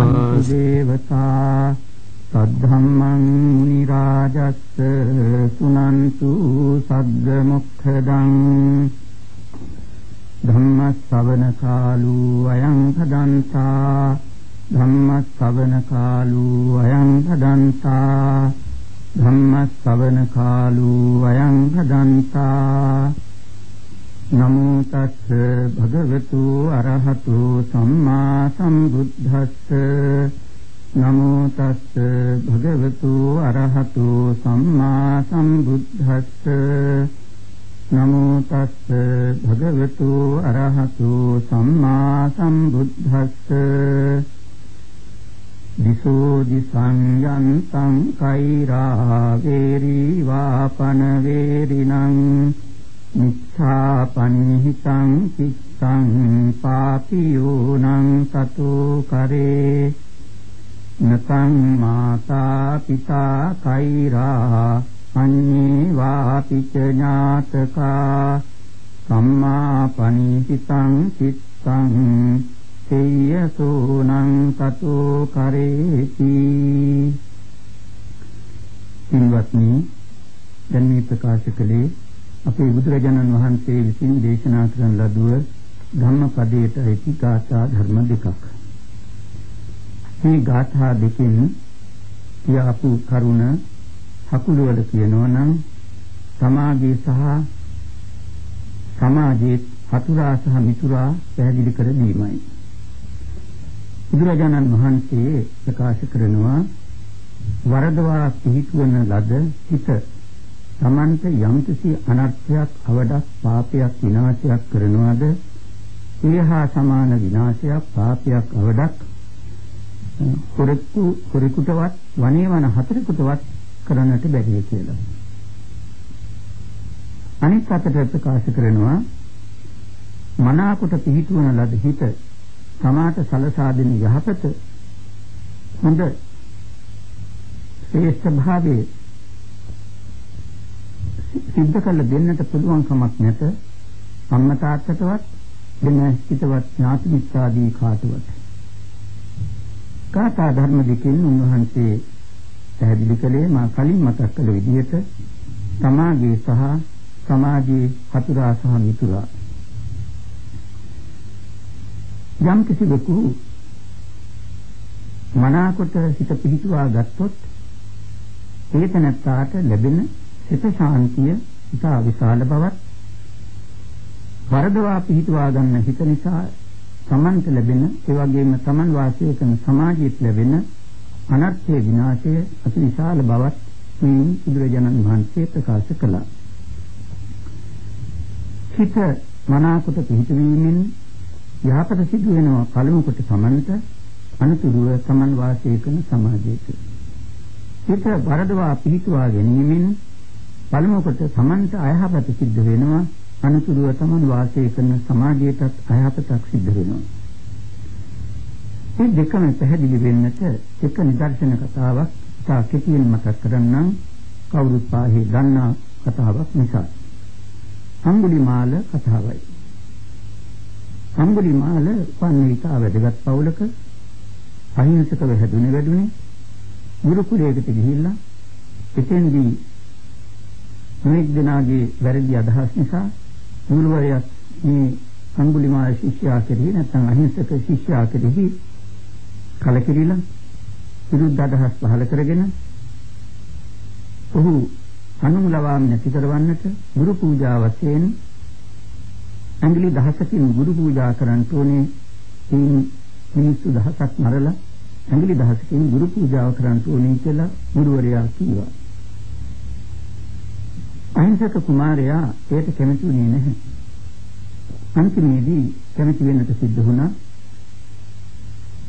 සුනන්තු දේවතා සද්ධම්මං මුනි රාජස්ස සුනන්තු සග්ග මොක්ඛදං ධම්ම ශ්‍රවණ කාලෝ අයං භදන්තා ධම්ම ශ්‍රවණ කාලෝ අයං භදන්තා ධම්ම ශ්‍රවණ කාලෝ අයං භදන්තා නමෝ තස්ස භගවතු අරහතු සම්මා සම්බුද්දස්ස. නමෝ තස්ස භගවතු අරහතු සම්මා සම්බුද්දස්ස. නමෝ තස්ස භගවතු අරහතු සම්මා සම්බුද්දස්ස. දිසෝ දිසං යන්තං කෛරා වේරි වාපන වේරිණං මිච්ඡා පනිහිතං චිත්තං පාපියෝනං තතෝ කරේ නතං මාතා පිතා කෛරා අඤ්ඤේ වාපි ච ඥාතකා සම්මා පනිහිතං චිත්තං තේයසෝනං තතෝ කරේති ඉන්වත්නි දැන් මේ ප්‍රකාශ කළේ අපේ බුදුරජාණන් වහන්සේ විසින් දේශනා කරන ලදුව ධම්මපදයට ඇති ගාථා ධර්ම දෙකක්. මේ ගාථා දෙකෙන් කියාපු කරුණ හකුළුවල කියනවා නම් සමාජයේ සහ සමාජයේ හතුරා සහ මිතුරා පැහැදිලි කර දීමයි. බුදුරජාණන් වහන්සේ ප්‍රකාශ කරනවා වරදවා පිහිටුවන ලද හිත තමන්ට යම්කිසි අනර්ථයක් අවඩක් පාපයක් විනාශයක් කරනවාද ඊහා සමාන විනාශයක් පාපයක් අවඩක් හොරෙකු හොරෙකුටවත් වනේ වන හතරෙකුටවත් කරන්නට බැහැ කියලා. අනිත් අතට ප්‍රකාශ කරනවා මනාකොට පිහිටුවන ලද හිත සමාත සලසා දෙන යහපත හොඳ ශ්‍රේෂ්ඨ භාවයේ සිද්ධ කළ දෙන්නට පුළුවන් කමක් නැත. අම්මා තාත්තටවත් දෙන හිතවත් ඥාති මිත්‍රාදී කාටවත්. කාතා ධර්ම දෙකෙන් උන්වහන්සේ පැහැදිලි කළේ මා කලින් මතක් කළ විදිහට සමාජයේ සහ සමාජයේ හතුරා සහ මිතුරා. යම් කිසිවෙකු මනාකොට හිත පිහිටුවා ගත්තොත් ඒතනත්තාට ලැබෙන සිත ශාන්තිය ඉතා විශාල බවත් වරදවා පිහිටුවා ගන්න හිත නිසා තමන්ට ලැබෙන ඒ වගේම තමන් වාසය කරන සමාජයට ලැබෙන අනර්ථයේ විනාශය අති විශාල බවත් මේ බුදුරජාණන් වහන්සේ ප්‍රකාශ කළා. හිත මනාකොට පිහිටවීමෙන් යහපත සිදු වෙනවා පළමු කොට තමන්ට අනුතුරුව තමන් වාසය කරන සමාජයට. හිත වරදවා පිහිටුවා ගැනීමෙන් පළමු කොට තමන්ට අයහපත සිද්ධ වෙනවා. අනුතුරුව තමන් වාසය කරන සමාජයටත් අයහපතක් සිද්ධ වෙනවා. මේ දෙකම පැහැදිලි වෙන්නට එක නිදර්ශන කතාවක් තා කෙටියෙන් මතක් කරන්නම්. කවුරුත් පාහේ දන්නා කතාවක් නිසා. අඟුලිමාල කතාවයි. අඟුලිමාල පන්විතා වැඩගත් පවුලක අහිංසකව හැදුනේ වැඩුනේ. ගුරුකුලයකට ගිහිල්ලා එතෙන්දී මේක දෙනාගේ වැරදි අදහස් නිසා ගුරුවරයා මේ අඟුලිමාල ශිෂ්‍යයා කෙරෙහි නැත්නම් අහිංසක ශිෂ්‍යයා කෙරෙහි කලකිරිලා විරුද්ධ අදහස් පහල කරගෙන ඔහු අනුමුලවාම නැති කරවන්නට ගුරු පූජා වශයෙන් ඇඟිලි දහසකින් ගුරු පූජා කරන්න ඕනේ. මේ මිනිස්සු දහසක් මරලා ඇඟිලි දහසකින් ගුරු පූජාව කරන්න ඕනේ කියලා ගුරුවරයා කිව්වා. අහිංසක කුමාරයා ඒට කැමති වුණේ නැහැ. අන්තිමේදී කැමති වෙන්නට සිද්ධ වුණා.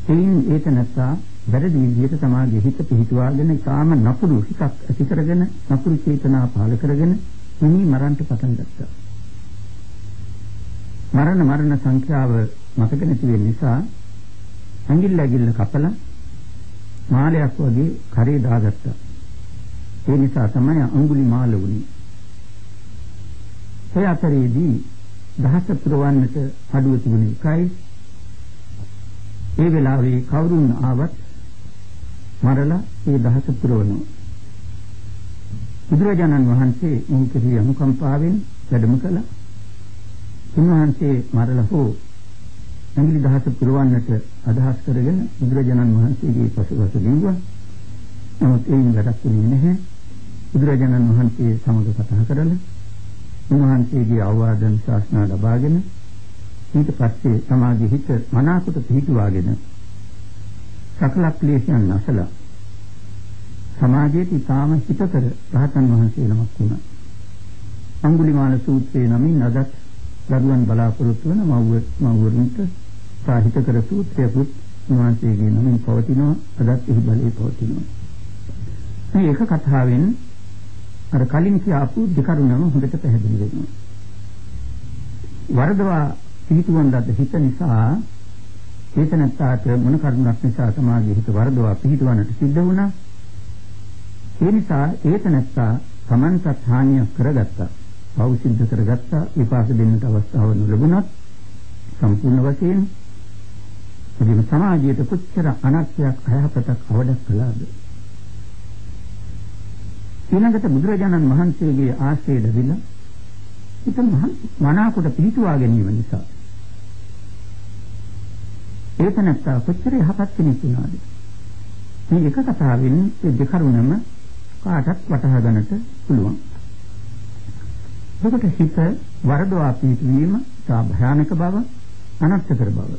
එයින් ඒක නැත්තා වැරදි විදිහට සමාජයේ හිත පිහිටුවාගෙන ඊටාම නපුරු හිතක් ඇති කරගෙන නපුරු චේතනා පහළ කරගෙන මිනි මරන්ට පටන් ගත්තා. මරණ මරණ සංඛ්‍යාව මතක නැති වෙන නිසා ඇඟිල්ල ඇඟිල්ල කපලා මාලයක් වගේ කරේ දාගත්තා. ඒ නිසා තමයි අඟුලි මාල වුනේ. ඒ අතරේදී දහස පුරවන්නට අඩුව තිබුණේ එකයි ඒ වෙලාවේ කවුරුන් ආවත් මරලා ඒ දහස පුරවනවා. බුදුරජාණන් වහන්සේ මේ කෙරෙහි අනුකම්පාවෙන් වැඩම කළා. උන්වහන්සේ මරලා හෝ ඇඟිලි දහස පුරවන්නට අදහස් කරගෙන බුදුරජාණන් වහන්සේගේ පසුපස දීවා. නමුත් ඒන් වැඩක් වුණේ නැහැ. බුදුරජාණන් වහන්සේ සමග කතා කරලා උන්වහන්සේගේ අවවාදන් ශාසනා ලබාගෙන ඊට පස්සේ සමාධි හිත මනාකොට පිහිටුවාගෙන සකල ක්ලේශයන් නැසලා සමාජයේ ඊටාම හිතකර රහතන් වහන්සේ නමක් වුණා. අඟුලිමාල සූත්‍රයේ නමින් අදත් දරුවන් බලාපොරොත්තු වන මව්ව මව්වරුන්ට සාහිතකර සූත්‍රයකුත් උන්වහන්සේගේ නමින් පවතිනවා අදත් එහි බලයේ පවතිනවා. මේ එක කතාවෙන් අර කලින් කියාපු දෙකරුණම හොඳට පැහැදිලි වෙනවා. වරදවා පිහිටුවන් ලද්ද හිත නිසා ඒතනත්තාට මොන කරුණක් නිසා සමාජයේ හිත වරදවා පිහිටවන්නට සිද්ධ වුණා. ඒ නිසා ඒතනත්තා Tamanටත් හානියක් කරගත්තා. පව් සිද්ධ කරගත්තා විපාක දෙන්නට අවස්ථාව නොලැබුණත් සම්පූර්ණ වශයෙන් ඉතින් සමාජයට කොච්චර අනර්ථයක් අයහපතක් අවඩක් කළාද ඊළඟට බුදුරජාණන් වහන්සේගේ ආශ්‍රය ලැබිලා ඉතින් මනාකොට පිළිතුවා ගැනීම නිසා. ඒතනත්ත කොච්චර යහපත් කෙනෙක් වුණාද? මේ එක කතාවෙන් ඒ දෙකරුණම කාටත් වටහා ගන්නට පුළුවන්. එතකොට හිත වරදවා පිටවීම සා භයානක බව අනර්ථකර බව.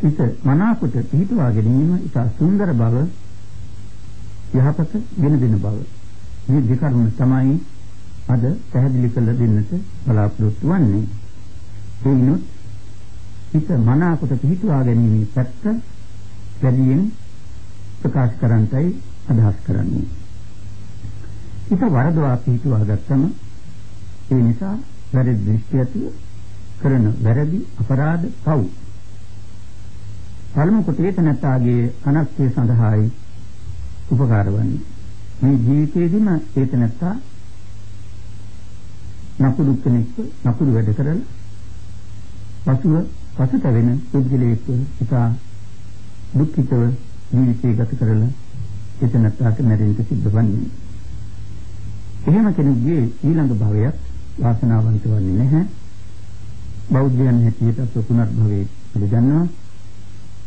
හිත මනාකොට පිටවා ගැනීම ඉතා සුන්දර බව යහපත ගෙන දෙන බව. මේ දෙකම තමයි අද පැහැදිලි කළ දෙන්නට බලාපොරොත්තු වෙන්නේ. එයිනොත් හිත මනාකොට පිටවා ගැනීම පැත්ත වැඩියෙන් ප්‍රකාශ කරන්නයි අදහස් කරන්නේ. හිත වරදවා පිටවා ගත්තම ඒ නිසා වැරදි දෘෂ්ටි ඇතුව කරන වැරදි අපරාධ පව්. පළමු කොටේත නැතාගේ අනර්ථය සඳහායි උපකාර වන්නේ. මේ ජීවිතයේදීම ඒත නැත්තා නපුරු කෙනෙක් නපුරු වැඩ කරලා පසුව පසුතැවෙන පුද්ගලයෙක් ඉතා දුක්ඛිතව ජීවිතය ගත කරලා ඒත නැත්තාට මැරෙන්න සිද්ධ වන්නේ එහෙම කෙනෙකුගේ ඊළඟ භවයක් වාසනාවන්ත වන්නේ නැහැ. බෞද්ධයන් හැටියට අප පුනර්භවයේ පිළිගන්නවා.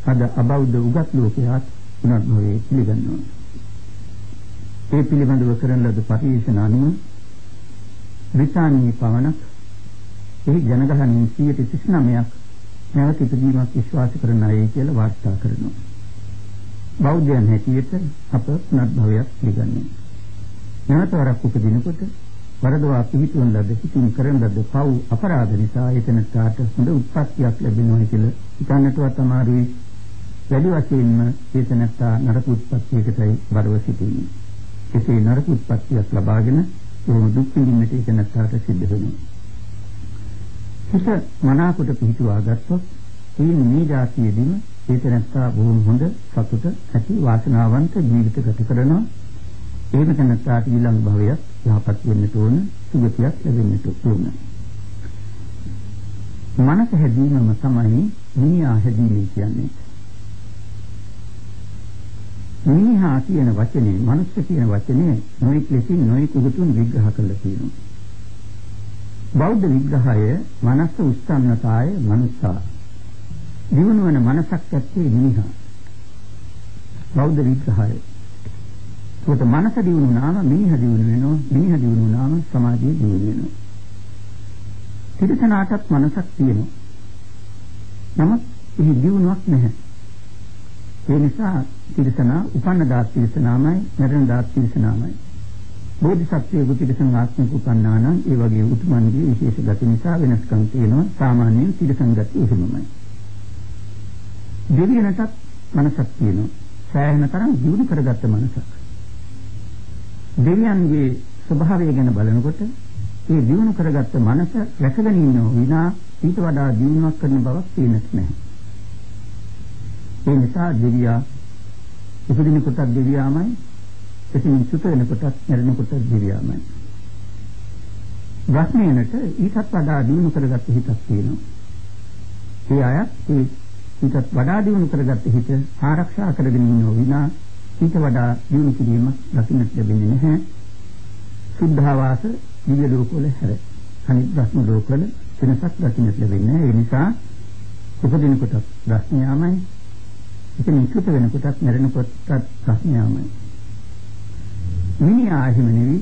අද අබෞද්ධ උගත් ලෝකයාත් පුනර්භවයේ පිළිගන්නවා. ඒ පිළිබඳව කරන ලද පරිශන අනුව බ්‍රිතාන්‍යයේ පවණක් එහි ජනගහනයෙන් 39ක් නැවත ඉදීමක් විශ්වාස කරන අය කියලා වාර්තා කරනවා. බෞද්ධයන් හැටියට අප පුනර්භවයක් පිළිගන්නවා. නැවත වරක් උපදිනකොට වරදවා පිහිටුවන ලද සිතින් කරන ලද පව් අපරාධ නිසා එතනට හොඳ උත්පත්තියක් ලැබෙනවා කියලා හිතන්නටවත් අමාරුයි. වැඩි වශයෙන්ම එතනට නරක උත්පත්තියකටයි බරව සිටින්නේ. එසේ නරක උත්පත්තියක් ලබාගෙන බොහොම දුක් විඳින්නට එතනට සිද්ධ වෙනවා. හිත මනාකොට පිහිටුවා ගත්තොත් ඒ මේ જાතියෙදිම එතනට බොහොම හොඳ සතුට ඇති වාසනාවන්ත ජීවිත ගත කරනවා. එහෙම තැනට ඊළඟ භවයක් යහපත් වෙන්නට ඕන සුගතියක් ලැබෙන්නට ඕන. මනස හැදීමම තමයි මිනිහා හැදීම කියන්නේ. මිනිහා කියන වචනේ මනුස්ස කියන වචනේ නොයෙක් ලෙසින් නොයෙක් උගතුන් විග්‍රහ කරලා තියෙනවා. බෞද්ධ විග්‍රහය මනස උස්සන්නතාය මනුස්සා. දිනුවන මනසක් ඇත්තේ මිනිහා. බෞද්ධ විග්‍රහය ඒකට මනස දියුණු වුණාම මිනිහ දියුණු වෙනවා. මිනිහ දියුණු වුණාම සමාජය දියුණු වෙනවා. තිරසනාටත් මනසක් තියෙනවා. නමුත් එහි දියුණුවක් නැහැ. ඒ නිසා තිරසනා උපන්න දාත් තිරසනාමයි, මරණ දාත් තිරසනාමයි. බෝධිසත්වයේ ගුතිරසන ආත්මික උපන්නා නම් ඒ වගේ උතුමන්ගේ විශේෂ ගති නිසා වෙනස්කම් තියෙනවා. සාමාන්‍යයෙන් තිරසන් ගති එහෙමමයි. දෙවියනටත් මනසක් තියෙනවා. සෑහෙන තරම් දියුණු කරගත්ත මනසක්. දෙවියන්ගේ ස්වභාවය ගැන බලනකොට ඒ දියුණු කරගත්ත මනස රැකගෙන ඉන්නව විනා ඊට වඩා දියුණුවක් කරන බවක් තේින්නත් නැහැ. ඒ නිසා දෙවියා උපදින කොටත් දෙවියාමයි එතින් සුත වෙන කොටත් මරණ කොටත් දෙවියාමයි. ප්‍රශ්නයකට ඊටත් වඩා දියුණු කරගත්ත හිතක් තියෙනවා. ඒ අය ඒ ඊටත් වඩා දියුණු කරගත්ත හිත ආරක්ෂා කරගෙන ඉන්නෝ විනා ඊට වඩා දියුණු කිරීමක් දකින්නට ලැබෙන්නේ නැහැ. සුද්ධාවාස දිව්‍ය ලෝකවල හැර. අනිත් භ්‍රම ලෝකවල වෙනසක් දකින්නට ලැබෙන්නේ නැහැ. ඒ නිසා උපදින කොටත් ප්‍රශ්නයමයි. ඉතින් ඉක්ුත වෙන කොටත් මැරෙන කොටත් ප්‍රශ්නයමයි. මිනිහා හිම නෙවි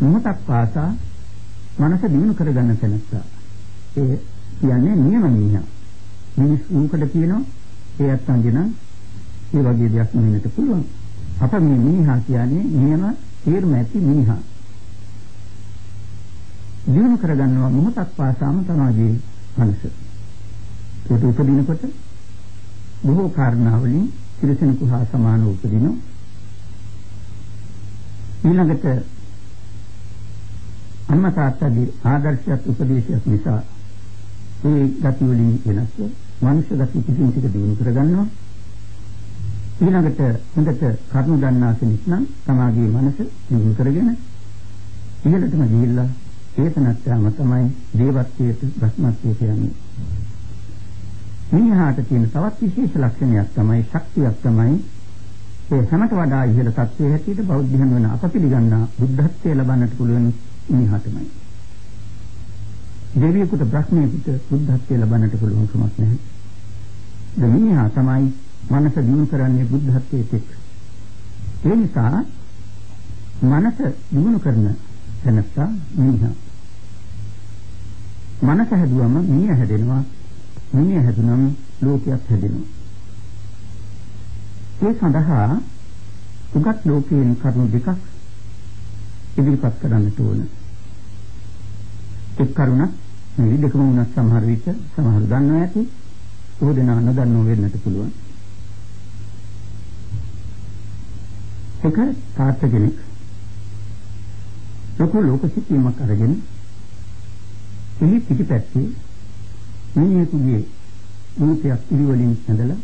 මොහොතක් පාසා මනස දිනු කරගන්න තැනත්තා. ඒ කියන්නේ නියම මිනිහා. මිනිස් උන්කට කියනවා ඒ අත්ංගෙන ඒ වගේ දෙයක් නෙවෙන්නට පුළුවන්. අප මේ මිනිහා කියන්නේ නියම තේරුම ඇති මිනිහා. දිනු කරගන්නවා මොහොතක් පාසාම තමයි මනස. ඒක උපදිනකොට බොහෝ කාරණාවලින් තිරසනෙකු හා සමානව උපදිනවා. ඊළඟට අම්මා තාත්තගේ ආදර්ශයක් උපදේශයක් නිසා ඒ ගති වලින් වෙනස් මනුෂ්‍ය ගති කිසිම ටික දිනු කරගන්නවා. ඊළඟට හොඳට කරුණු දන්නා කෙනෙක් නම් තමාගේ මනස දිනු කරගෙන ඉහළටම ගිහිල්ලා ඒතනත්යම තමයි දේවත්වයට බ්‍රහ්මත්වයට යන්නේ. මිනිහාට තියෙන තවත් විශේෂ ලක්ෂණයක් තමයි ශක්තියක් තමයි ඒ හැමත වඩා ඉහළ තත්ත්වයේ හැටියට බෞද්ධයන් වන අප පිළිගන්නා බුද්ධත්වයේ ලබන්නට පුළුවන් මිනිහාටමයි. දෙවියෙකුට බ්‍රහ්මයෙකුට බුද්ධත්වයේ ලබන්නට පුළුවන් කමක් නැහැ. ඒ මිනිහා තමයි මනස දිනු කරන්නේ බුද්ධත්වයේ එක්. ඒ නිසා මනස දිනු කරන තැනත්තා මිනිහා. මනස හැදුවම මිනිහ හැදෙනවා. මිනිහ හැදුනම ලෝකයක් හැදෙනවා. ඒ සඳහා උගත් ලෝකයෙන් කරුණු දෙකක් ඉදිරිපත් කරන්නට ඕන. එක් කරුණක් මේ විදකම වුණත් සමහර විට සමහර දන්නවා ඇති. ඕදෙනා නොදන්නව වෙන්නට පුළුවන්. එක තාත්ත කෙනෙක් ලොකු ලෝක සිටීමක් අරගෙන එහි පිටිපැත්තේ මිනිහෙකුගේ රූපයක් ඉරිවලින් ඇඳලා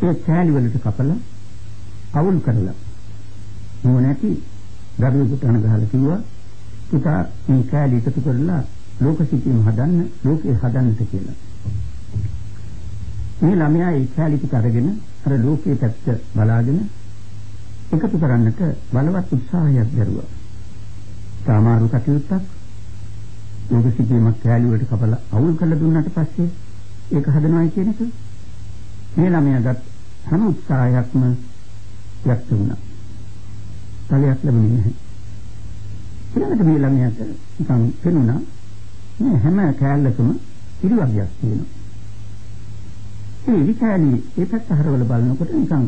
ඒ කෑලි වලට කපලා අවුල් කරලා නුවණැති දරුවෙකුට අනගහලා කිව්වා පුතා මේ කෑලි එකතු කරලා ලෝක සිටීම හදන්න ලෝකේ හදන්නට කියලා. මේ ළමයා ඒ කෑලි ටික අරගෙන අර ලෝකයේ පැත්ත බලාගෙන එකතු කරන්නට බලවත් උත්සාහයක් දරුවා. සාමාරු කටයුත්තක් ලෝක සිටීමක් කෑලි වලට කපලා අවුල් කරලා දුන්නාට පස්සේ ඒක හදනවායි කියන එක මේ ළමයාගත් හැම උත්සාහයක්ම යක්ත වුණා. ඵලයක් ලැබුණේ නැහැ. ඊළඟට මේ ළමයාට නිකන් පෙනුණා මේ හැම කෑල්ලකම ඉරි වර්ගයක් තියෙනවා. ඒ ඉරි කෑලි ඒ පැත්ත හරවල බලනකොට නිකන්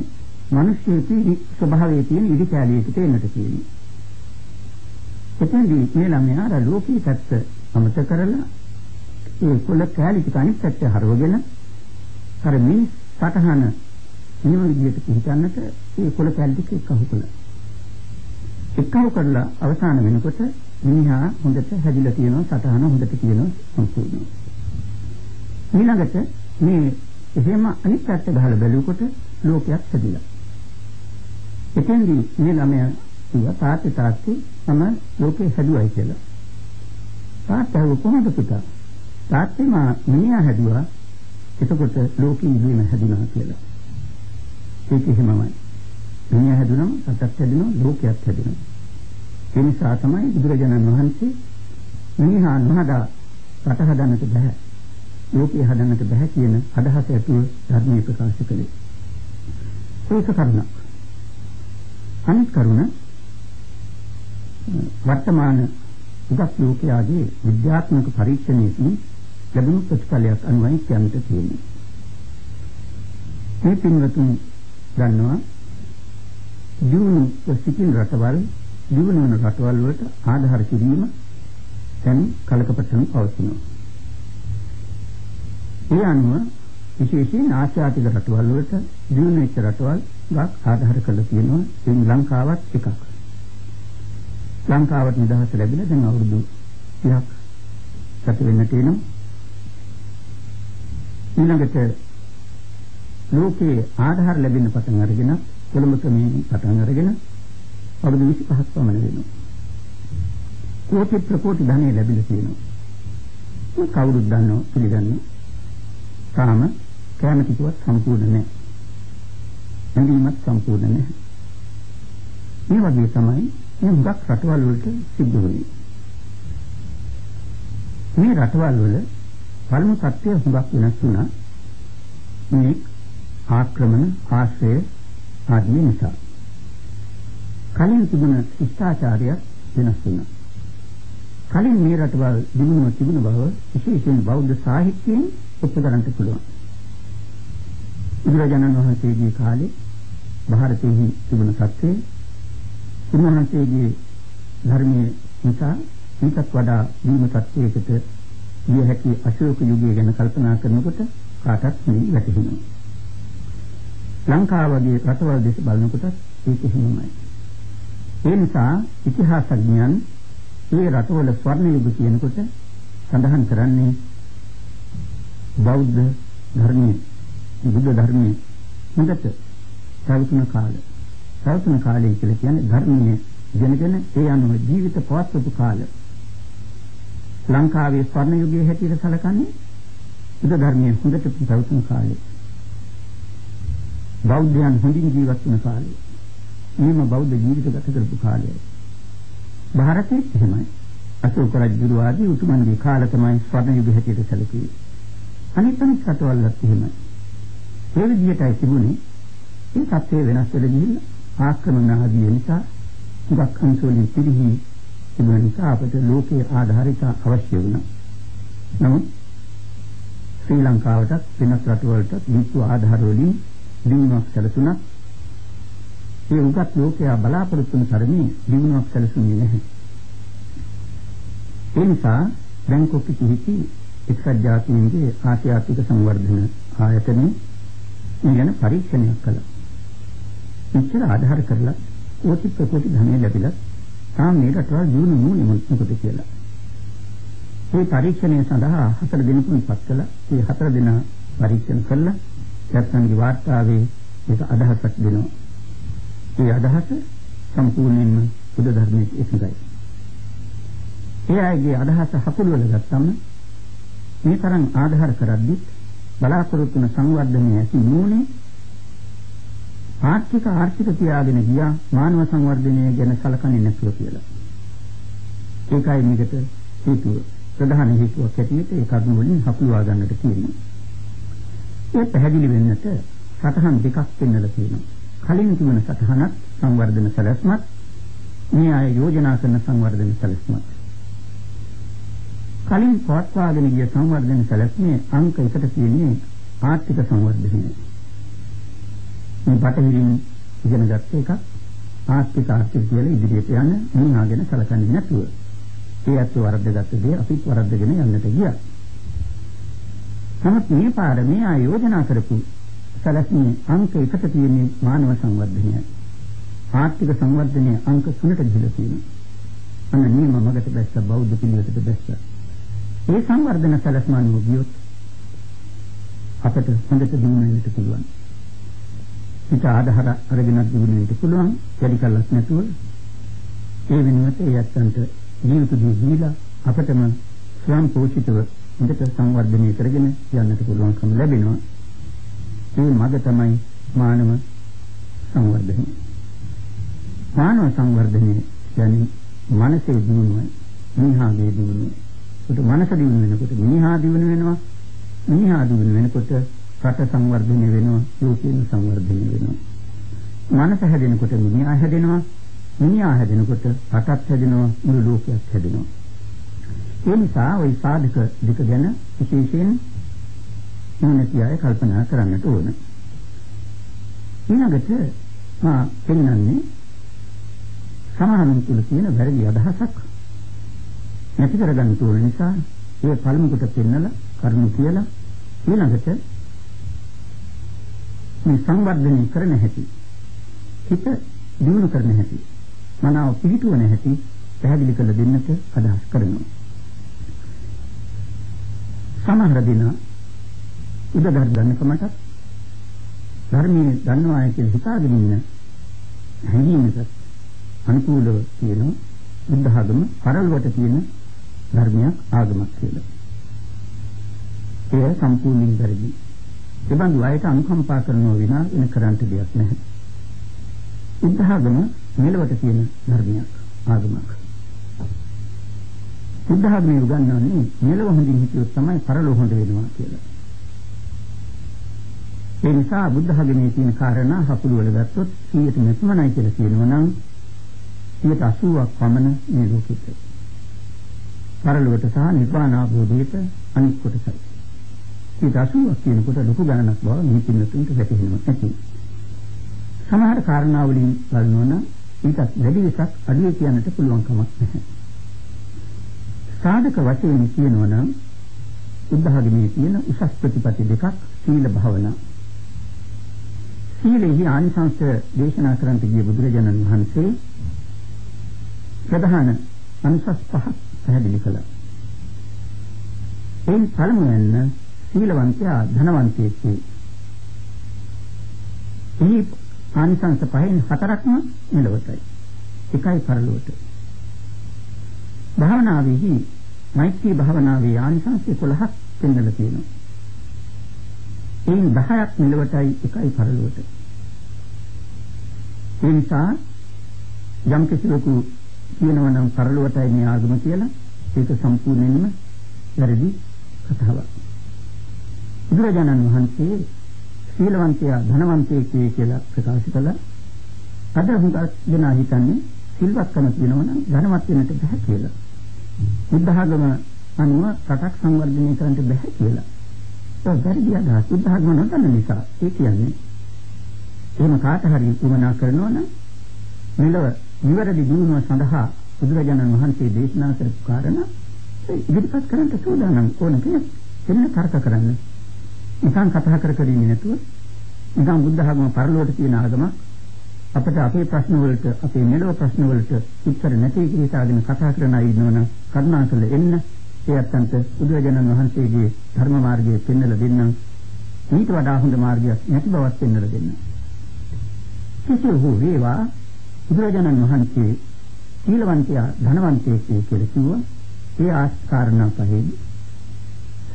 මිනිස්සුගේ ස්වභාවයේ තියෙන ඉරි කෑලියක තේන්නට තියෙනවා. එතෙන්දී මේ ළමයා අර ලෝකී පැත්ත අමතක කරලා ඒ කොළ කෑලි ටික අනිත් පැත්තට හරවගෙන අර මිනිස් සටහන නියම විදිහට පිළිගන්නට ඒ කොළ කැල් ටික එක්කහු කළා. එක්කහු කරලා අවසාන වෙනකොට මිනිහා හොඳට හැදිලා තියෙනවා සටහන හොඳට තියෙනවා සම්පූර්ණ. ඊළඟට මේ එහෙම අනිත් පැත්ත ගහලා බැලුවකොට ලෝකයක් හැදිලා. එතෙන්දී මේ ළමයා කිව්වා තාත්තේ තාත්තේ තම ලෝකේ හැදුවයි කියලා. තාත්තා කොහොමද පුතා? තාත්තේ මා මිනිහා හැදුවා එතකොට ලෝකෙ ඉගෙන හැදුනා කියලා. ඒක එහෙමමයි. මිනිහා හැදුනම සත්‍යයක් හැදුනම ලෝකයක් හැදෙනවා. ඒ නිසා තමයි බුදුරජාණන් වහන්සේ මිනිහා නොහදා රට හදන්නට බෑ. ලෝකේ හදන්නට බෑ කියන අදහස ඇතුව ධර්මයේ ප්‍රකාශ කළේ. ඒක කරුණක්. අනිත් කරුණ වර්තමාන උගත් ලෝකයාගේ විද්‍යාත්මක පරීක්ෂණයකින් ලැබුණු ප්‍රතිඵලයක් අනුවයි කියන්නට තියෙන්නේ. මේ පින්වතුන් දන්නවා ජීවන සිටින රටවල් ජීවන රටවල් වලට ආධාර කිරීම දැන් කලකපටන් පවතිනවා. ඒ අනුව විශේෂයෙන් ආසියාතික රටවල් වලට ජීවන වෙච්ච රටවල් ගක් ආධාර කරලා තියෙනවා. ඒ ලංකාවත් එකක්. ලංකාවට නිදහස ලැබිලා දැන් අවුරුදු 30ක් ගත වෙන්න තියෙනවා. ඊළඟට ලෝකයේ ආධාර ලැබෙන්න පටන් අරගෙන කොළඹ ක්‍රමයෙන් පටන් අරගෙන අවුරුදු 25ක් පමණ වෙනවා. කෝටි ප්‍රකෝටි ධනෙ ලැබිලා තියෙනවා. මේ කවුරුත් දන්නව පිළිගන්නේ. තාම කැම ටිකවත් සම්පූර්ණ නැහැ. ඇඳීමත් සම්පූර්ණ නැහැ. මේ වගේ තමයි මේ හුඟක් රටවල් වලට සිද්ධ වෙන්නේ. මේ රටවල් වල පළමු தත්ත්වය හුඟක් වෙනස් වුණා. මේ ආක්‍රමණ ආශ්‍රය ආදී නිසා. කලින් තිබුණ ශිෂ්ටාචාරය වෙනස් වුණා. කලින් මේ රටවල් දිනුම තිබුණ බව විශේෂයෙන් බෞද්ධ සාහිත්‍යයෙන් උපදවන්නට පුළුවන්. බුදුරජාණන් වහන්සේගේ කාලේ ಭಾರತයේ තිබුණ සත්‍යයේ උන්වහන්සේගේ ධර්මයේ නිසා ඊටත් වඩා දීම තත්වයකට විය හැකි අශෝක යුගය ගැන කල්පනා කරනකොට කාටත් මේ වැටහෙනවා. ලංකාව වගේ රටවල් දෙස බලනකොට ඒක හිමයි. ඒ නිසා ඉතිහාසඥයන් මේ රටවල ස්වර්ණ යුග කියනකොට සඳහන් කරන්නේ බෞද්ධ ධර්මයේ බුද්ධ ධර්මයේ හොඳට පැවතුන කාලය. සවසන කාලය කියලා කියන්නේ ධර්මයේ ජනගෙන ඒ අනුව ජීවිත පවත්වපු කාලය. ලංකාවේ ස්වර්ණ යුගයේ හැටියට සැලකන්නේ බුද්ධ ධර්මයේ හොඳට ප්‍රවතුන කාලය. බෞද්ධයන් හොඳින් ජීවත් වන කාලය. මේම බෞද්ධ ජීවිත ගත කරපු කාලයයි. ಭಾರತයේ එහෙමයි. අශෝක රජු ආදී උතුමන්ගේ කාලය තමයි ස්වර්ණ යුග හැටියට සැලකුවේ. අනිත් අනිත් රටවල්ලත් එහෙමයි. ඒ විදිහටයි තිබුණේ. ඒ තත්ත්වය වෙනස් වෙලා ගිහිල්ලා ආක්‍රමණ ආදී නිසා හුඟක් අංශවලින් පිළිහි තිබුණ නිසා අපට ලෝකයේ ආධාරිත අවශ්‍ය වුණා. නමුත් ශ්‍රී ලංකාවටත් වෙනත් රටවලටත් විශ්ව ආධාර වලින් දිනුවක් සැලසුණා. ඒ උගත් ලෝකයා බලාපොරොත්තු වන තරමේ දිනුවක් සැලසුනේ නැහැ. ඒ නිසා බැංකොක් කිහිපි එක්සත් ජාතීන්ගේ ආසියාතික සංවර්ධන ආයතනයේ මේ ගැන පරීක්ෂණයක් කළා. මෙච්චර ආධාර කරලා කෝටි ප්‍රකෝටි ධනෙ ලැබිලා තාම මේ රටවල් ජීවන නූනේ මොකද කියලා. මේ පරීක්ෂණය සඳහා හතර දිනකින් පත් කළා. මේ හතර දින පරීක්ෂණ කළා. යත්නන්ගේ වාර්තාවේ ඒක අදහසක් දෙනවා. ඒ අදහස සම්පූර්ණයෙන්ම බුද්ධ ධර්මයේ එකඟයි. ඒ අයගේ අදහස හකුළු වල ගත්තම මේ තරම් ආධාර කරද්දි බලාපොරොත්තු වන සංවර්ධනය ඇති නූනේ ආර්ථික ආර්ථික තියාගෙන ගියා මානව සංවර්ධනය ගැන සලකන්නේ නැතුව කියලා. ඒකයි මේකට හේතුව. ප්‍රධාන හේතුවක් ඇටියෙට ඒ කරුණ වලින් හපුවා ගන්නට කියන්නේ. ඒ පැහැදිලි වෙන්නට සතහන් දෙකක් පෙන්වලා තියෙනවා. කලින් තිබුණ සතහනක් සංවර්ධන සැලැස්මක් මේ අය යෝජනා කරන සංවර්ධන සැලැස්මක්. කලින් පවත්වාගෙන ගිය සංවර්ධන සැලැස්මේ අංක එකට තියෙන්නේ ආර්ථික සංවර්ධනය. මේ බටහිරින් ඉගෙන ගත්ත එකක් ආර්ථික ආර්ථික කියලා ඉදිරියට යන මුණාගෙන සැලකන්නේ නැතුව. ඒ අත් වරද්දගත්ත දේ අපිත් වරද්දගෙන යන්නට ගියා. නමුත් මේ පාර මේ ආයෝජනා කරපු සැලැස්මේ අංක එකට තියෙන්නේ මානව සංවර්ධනයයි. ආර්ථික සංවර්ධනයේ අංක තුනට ගිහිලා තියෙනවා. අන්න නියම මගට බැස්ස බෞද්ධ පිළිවෙතට බැස්ස. ඒ සංවර්ධන සැලැස්ම අනුව ගියොත් අපට හොඳට දිනු වෙන්නට පුළුවන්. හිත ආධාර අරගෙන දිනු වෙන්නට පුළුවන්. වැඩි කලක් නැතුව ඒ වෙනුවට ඒ යත්තන්ට ජීවිත දීලා අපටම ස්වයං පෝෂිතව හොඳට සංවර්ධනය කරගෙන යන්නට පුළුවන්කම ලැබෙනවා. ඒ මඟ තමයි මානව සංවර්ධනය. මානව සංවර්ධනය කියන්නේ මනසේ දිනුවයි, මිනිහාගේ දිනුවයි. ඒකට මනස දිනු වෙනකොට මිනිහා දිනු වෙනවා. මිනිහා දිනු වෙනකොට රට සංවර්ධනය වෙනවා, ලෝකීය සංවර්ධනය වෙනවා. මනස හැදෙනකොට මිනිහා හැදෙනවා. මිනිහා හැදෙනකොට රටත් හැදෙනවා, මුළු ලෝකයක් හැදෙනවා. ඒ නිසා ওই සාධක දෙක ගැන විශේෂයෙන් නුවණැති අය කල්පනා කරන්නට ඕන. ඊළඟට මා පෙන්වන්නේ සමානම තුල තියෙන වැරදි අදහසක් නැති කරගන්න ඕන නිසා ඒ පළමු කොට පෙන්නලා කරුණු කියලා ඊළඟට මේ සංවර්ධනය කරන හැටි හිත දිනු කරන හැටි මනාව පිළිතුවන හැටි පැහැදිලි කරලා දෙන්නට අදහස් කරනවා සමහර දින උදදර ගන්නකමට ධර්මයේ දන්නවා කියලා හිතාගෙන ඉන්න හැඟීමකට අනුකූලව තියෙන බුද්ධ ආගම පරලොවට තියෙන ධර්මයක් ආගමක් කියලා. ඒ සම්පූර්ණයෙන් වැරදි. ඒබඳු අයට අනුකම්පා කරනව විනා වෙන කරන්ට දෙයක් නැහැ. බුද්ධ මෙලවට තියෙන ධර්මයක් ආගමක්. බුද්ධ ආගමේ උගන්වන්නේ මෙලව හොඳින් හිටියොත් තමයි පරලෝ හොඳ වෙනවා කියලා. ඒ නිසා බුද්ධ ආගමේ තියෙන කාරණා හකුළු වල ගත්තොත් 100ට මෙතුමනයි කියලා කියනවා නම් 180ක් පමණ මේ ලෝකෙට. පරලොවට සහ නිර්වාණ අවබෝධයට අනිත් කොටසයි. 180ක් කියනකොට ලොකු ගණනක් බව මේ පින්නතුන්ට වැටහෙනවා ඇති. සමහර කාරණා වලින් බලනවා නම් ඊටත් වැඩි විසක් අඩුවේ කියන්නට පුළුවන් කමක් නැහැ. සාධක වශයෙන් කියනවා නම් උද්ධහගමේ තියෙන උසස් ප්‍රතිපatti දෙකක් සීල භාවනා. සීලෙහි ආනිසංස දේශනා කරන්ට ගිය බුදුරජාණන් වහන්සේ ප්‍රධාන අනුසස් පහක් පැහැදිලි කළා. එයින් පළමුවෙන් සීලවන්තයා ධනවන්තයෙක් වේ. මේ ආනිසංස පහෙන් හතරක්ම මෙලොවටයි. එකයි පරලොවට. භාවනාවේහි මෛත්‍රී භාවනාවේ ආනිසංස 11ක් පෙන්වලා තියෙනවා. එයින් 10ක් මෙලොවටයි එකයි පරලොවට. ඒ නිසා යම් කිසිවෙකු කියනවා නම් පරලොවටයි මේ ආගම කියලා ඒක සම්පූර්ණයෙන්ම වැරදි කතාවක්. බුදුරජාණන් වහන්සේ සීලවන්තයා ධනවන්තයෙක් කියලා ප්‍රකාශ කළා. අද හුඟක් දෙනා හිතන්නේ සිල්වත්කම තියෙනවා නම් ධනවත් වෙන්නට බෑ කියලා. බුද්ධ ආගම අනුව රටක් සංවර්ධනය කරන්න බෑ කියලා. ඒක වැරදි අදහස්. බුද්ධ ආගම නොදන්න නිසා ඒ කියන්නේ එහෙම කාට හරි උමනා කරනවා නම් මෙලව නිවැරදි දිනුව සඳහා බුදුරජාණන් වහන්සේ දේශනා කරපු කාරණා ඉදිරිපත් කරන්න සූදානම් ඕන කෙනෙක් එන්න තර්ක කරන්න. නිකන් කතා කර කර ඉන්නේ නැතුව නිකන් බුද්ධ ආගම පරලෝකයට තියෙන ආගමක් අපිට අපේ ප්‍රශ්න වලට අපේ මෙලොව ප්‍රශ්න වලට උත්තර නැති කිරිතාගෙන කතා කරන අය ඉන්නවනම් කරුණාකර එන්න ඒ අත්තන්ට බුදුරජාණන් වහන්සේගේ ධර්ම මාර්ගයේ පෙන්වලා දෙන්නම් ඊට වඩා හොඳ මාර්ගයක් නැති බවක් පෙන්වලා දෙන්න. කිසිව හෝ වේවා බුදුරජාණන් වහන්සේ සීලවන්තයා ධනවන්තයෙක් කියලා කිව්වා. ඒ ආස්කාරණ පහේ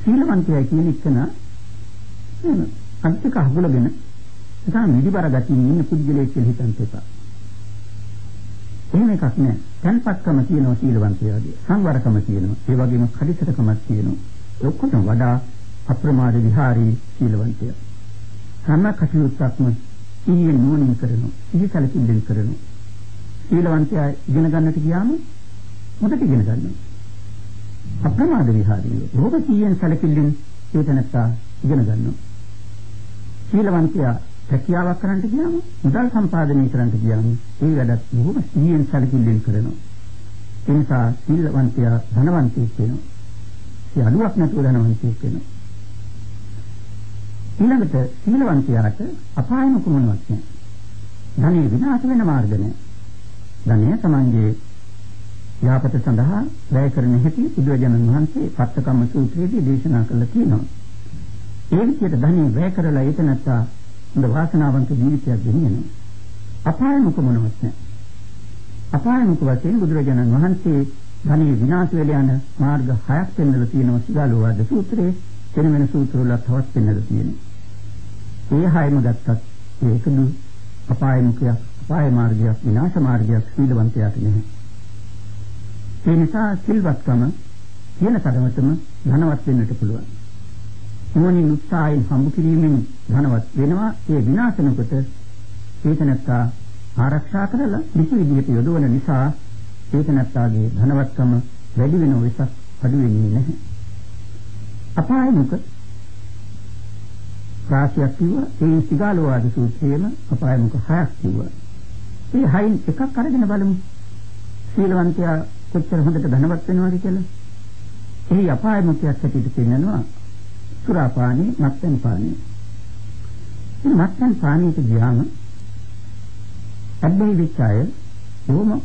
සීලවන්තයා කියන එක න අන්තික අහුලගෙන ඉතින් මිදිබර ගතියින් ඉන්න පුද්ගලයෙක් කියලා හිතන්න එපා. එහෙම එකක් නෑ. තන්පත්කම කියනවා සීලවන්තයාගේ. සංවරකම කියනවා. ඒ වගේම කඩිසරකමක් කියනවා. ඔක්කොම වඩා අප්‍රමාද විහාරී සීලවන්තයා. හැම කටයුත්තක්ම ඉහියෙන් නුවණින් කරනවා. ඉහි කලකින්ෙන් කරනවා. සීලවන්තයා ඉගෙන ගන්නට ගියාම මොකද ඉගෙන ගන්නවා? අප්‍රමාද විහාරයේ. බොහෝ කීයෙන් සැලකිල්ලෙන් ඒතනත්තා ඉගෙන ගන්නවා. සීලවන්තයා රැකියාවක් කරන්නට ගියාම මුදල් සම්පාදනය කරන්නට ගියාම ඒ වැඩත් බොහොම සීයෙන් සැලකිල්ලෙන් කරනවා. ඒ නිසා සීලවන්තයා ධනවන්තයෙක් වෙනවා. ඒ අඩුවක් නැතුව ධනවන්තයෙක් වෙනවා. ඊළඟට සීලවන්තයාට අපායම කුමනවත් නැහැ. ධනෙ විනාශ වෙන මාර්ග නැහැ. ධනය තමන්ගේ යාපත සඳහා වැය කරන හැටි බුදුරජාණන් වහන්සේ පත්තකම්ම සූත්‍රයේදී දේශනා කළා තියෙනවා. ඒ විදිහට ධනය වැය කරලා ඒක නැත්තා හොඳ වාසනාවන්ත ජීවිතයක් ගෙනියන අපායමුක මොනවත් නැහැ. අපායමුක වශයෙන් බුදුරජාණන් වහන්සේ ධනෙ විනාශ වෙලා යන මාර්ග හයක් පෙන්වලා තියෙනවා සිගාලෝවාද සූත්‍රයේ වෙන වෙන සූත්‍රවල තවත් පෙන්වලා තියෙනවා. ඒ හයම ගත්තත් ඒකදු අපායමුකයක් අපාය මාර්ගයක් විනාශ මාර්ගයක් සීලවන්තයාට නැහැ. ඒ නිසා සිල්වත්කම කියන තරමටම ධනවත් වෙන්නට පුළුවන්. මොනින් උත්සාහයෙන් හම්බ කිරීමෙන් ධනවත් වෙනවා ඒ විනාශනකොට ඒතනත්තා ආරක්ෂා කරලා කිසි විදිහට යොදවන නිසා ඒතනත්තාගේ ධනවත්කම වැඩි වෙන වෙසක් අඩු වෙන්නේ නැහැ. අපාය මුක රාශියක් කිව්වා ඒ සිගාලෝවාද සූත්‍රයේම අපාය මුක හයක් කිව්වා. මේ හයින් එකක් අරගෙන බලමු. සීලවන්තයා කොච්චර හොඳට ධනවත් වෙනවද කියලා. එහි අපාය මුඛයක් හැටියට පෙන්නනවා සුරාපානි මත්පැන් පානි. මේ මත්පැන් පානීට ගියාම අබ්බේ විචාය බොහොම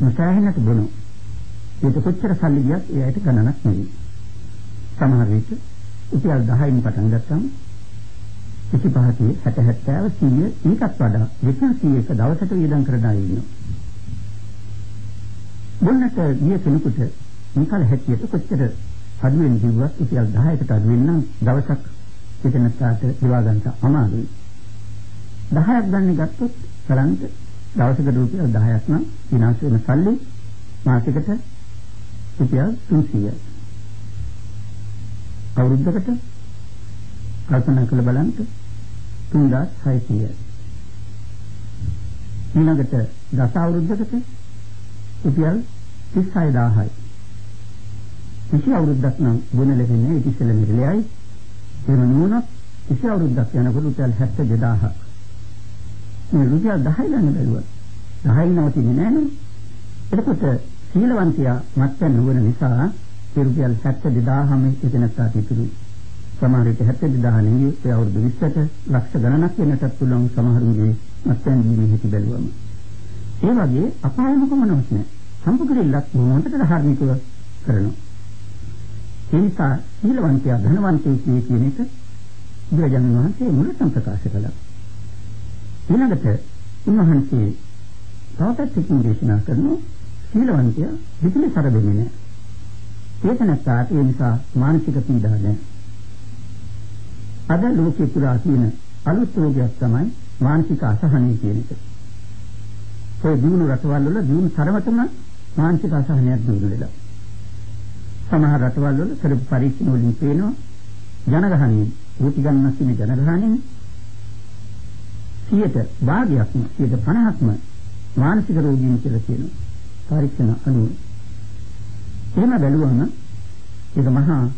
නොසෑහෙනට බොනවා. ඒක කොච්චර සල්ලි ගියත් එයාට ගණනක් නෙවෙයි. සමහර විට උපයල් 10න් පටන් ගත්තම 25 60 70 100 ඊටත් වඩා 200ක දවසට වියදම් කරන අය ඉන්නවා. බොන්නට ගිය කෙනෙකුට නිකල් හැටියට කොච්චර අඩුවෙන් ජීවත් උපයල් 10කට අඩුවෙන් නම් දවසක් පිටනස්සාට දිවා ගන්න අමාරුයි. 10ක් ගන්න ගත්තොත් බලන්න දවසකට රුපියල් 10ක් නම් විනාශ වෙන සල්ලි මාසෙකට රුපියල් 300යි. අවුරුද්දකට කල්පනා කරලා බලන්න 3600යි. ඊළඟට දස අවුරුද්දකට රුපියල් 36000යි. කිසි අවුරුද්දක් නම් ගුණ ලැබෙන්නේ ඒ ඉතිසල මිලෙයි. එහෙම නුනොත් කිසි අවුරුද්දක් යනකොට රුපියල් 72000ක්. මේ රුපියල් 10 ගන්න බැලුවා. 10 නවතින්නේ නැහැ නේද? එතකොට සීලවන්තයා මත්පැන් නුවණ නිසා ඒ රුපියල් 72000ම එතනට තිතුරු. සමහර විට 72000 නෙවෙයි ඒ අවුරුදු 20ට ලක්ෂ ගණනක් වෙනටත් පුළුවන් සමහරුන්ගේ මත්පැන් දීමේ හිටි බැලුවම. ඒ වගේ අපායමකම නැහැ. සම්පූර්ණයක් මොහොතට ධාර්මිකව කරනවා. ඒ නිසා සීලවන්තයා ධනවන්තයෙක් කියන එක බුදුරජාණන් වහන්සේ මුලින්ම ප්‍රකාශ කළා. ඊළඟට උන්වහන්සේ තවටත් කිසිම දේශනා කරනවා සීලවන්තයා විදුලි සර දෙන්නේ නැහැ. ඒක නැත්නම් ඒ නිසා මානසික පීඩා නැහැ. අද ලෝකේ පුරා තියෙන අලුත් රෝගයක් තමයි මානසික අසහනය කියන එක. ඒ දිනු රටවල් වල දිනු තරමටම මානසික අසහනයක් දුරු වෙලා. සමහර රටවල් වල කරපු පරීක්ෂණ වලින් පේනවා ජනගහනයෙන් රූපි ගණනක් තියෙන ජනගහනයෙන් 100ට භාගයක්ම 50ක්ම මානසික රෝගීන් කියලා කියනවා. පරීක්ෂණ අනුව. එහෙම බැලුවම ඒක මහා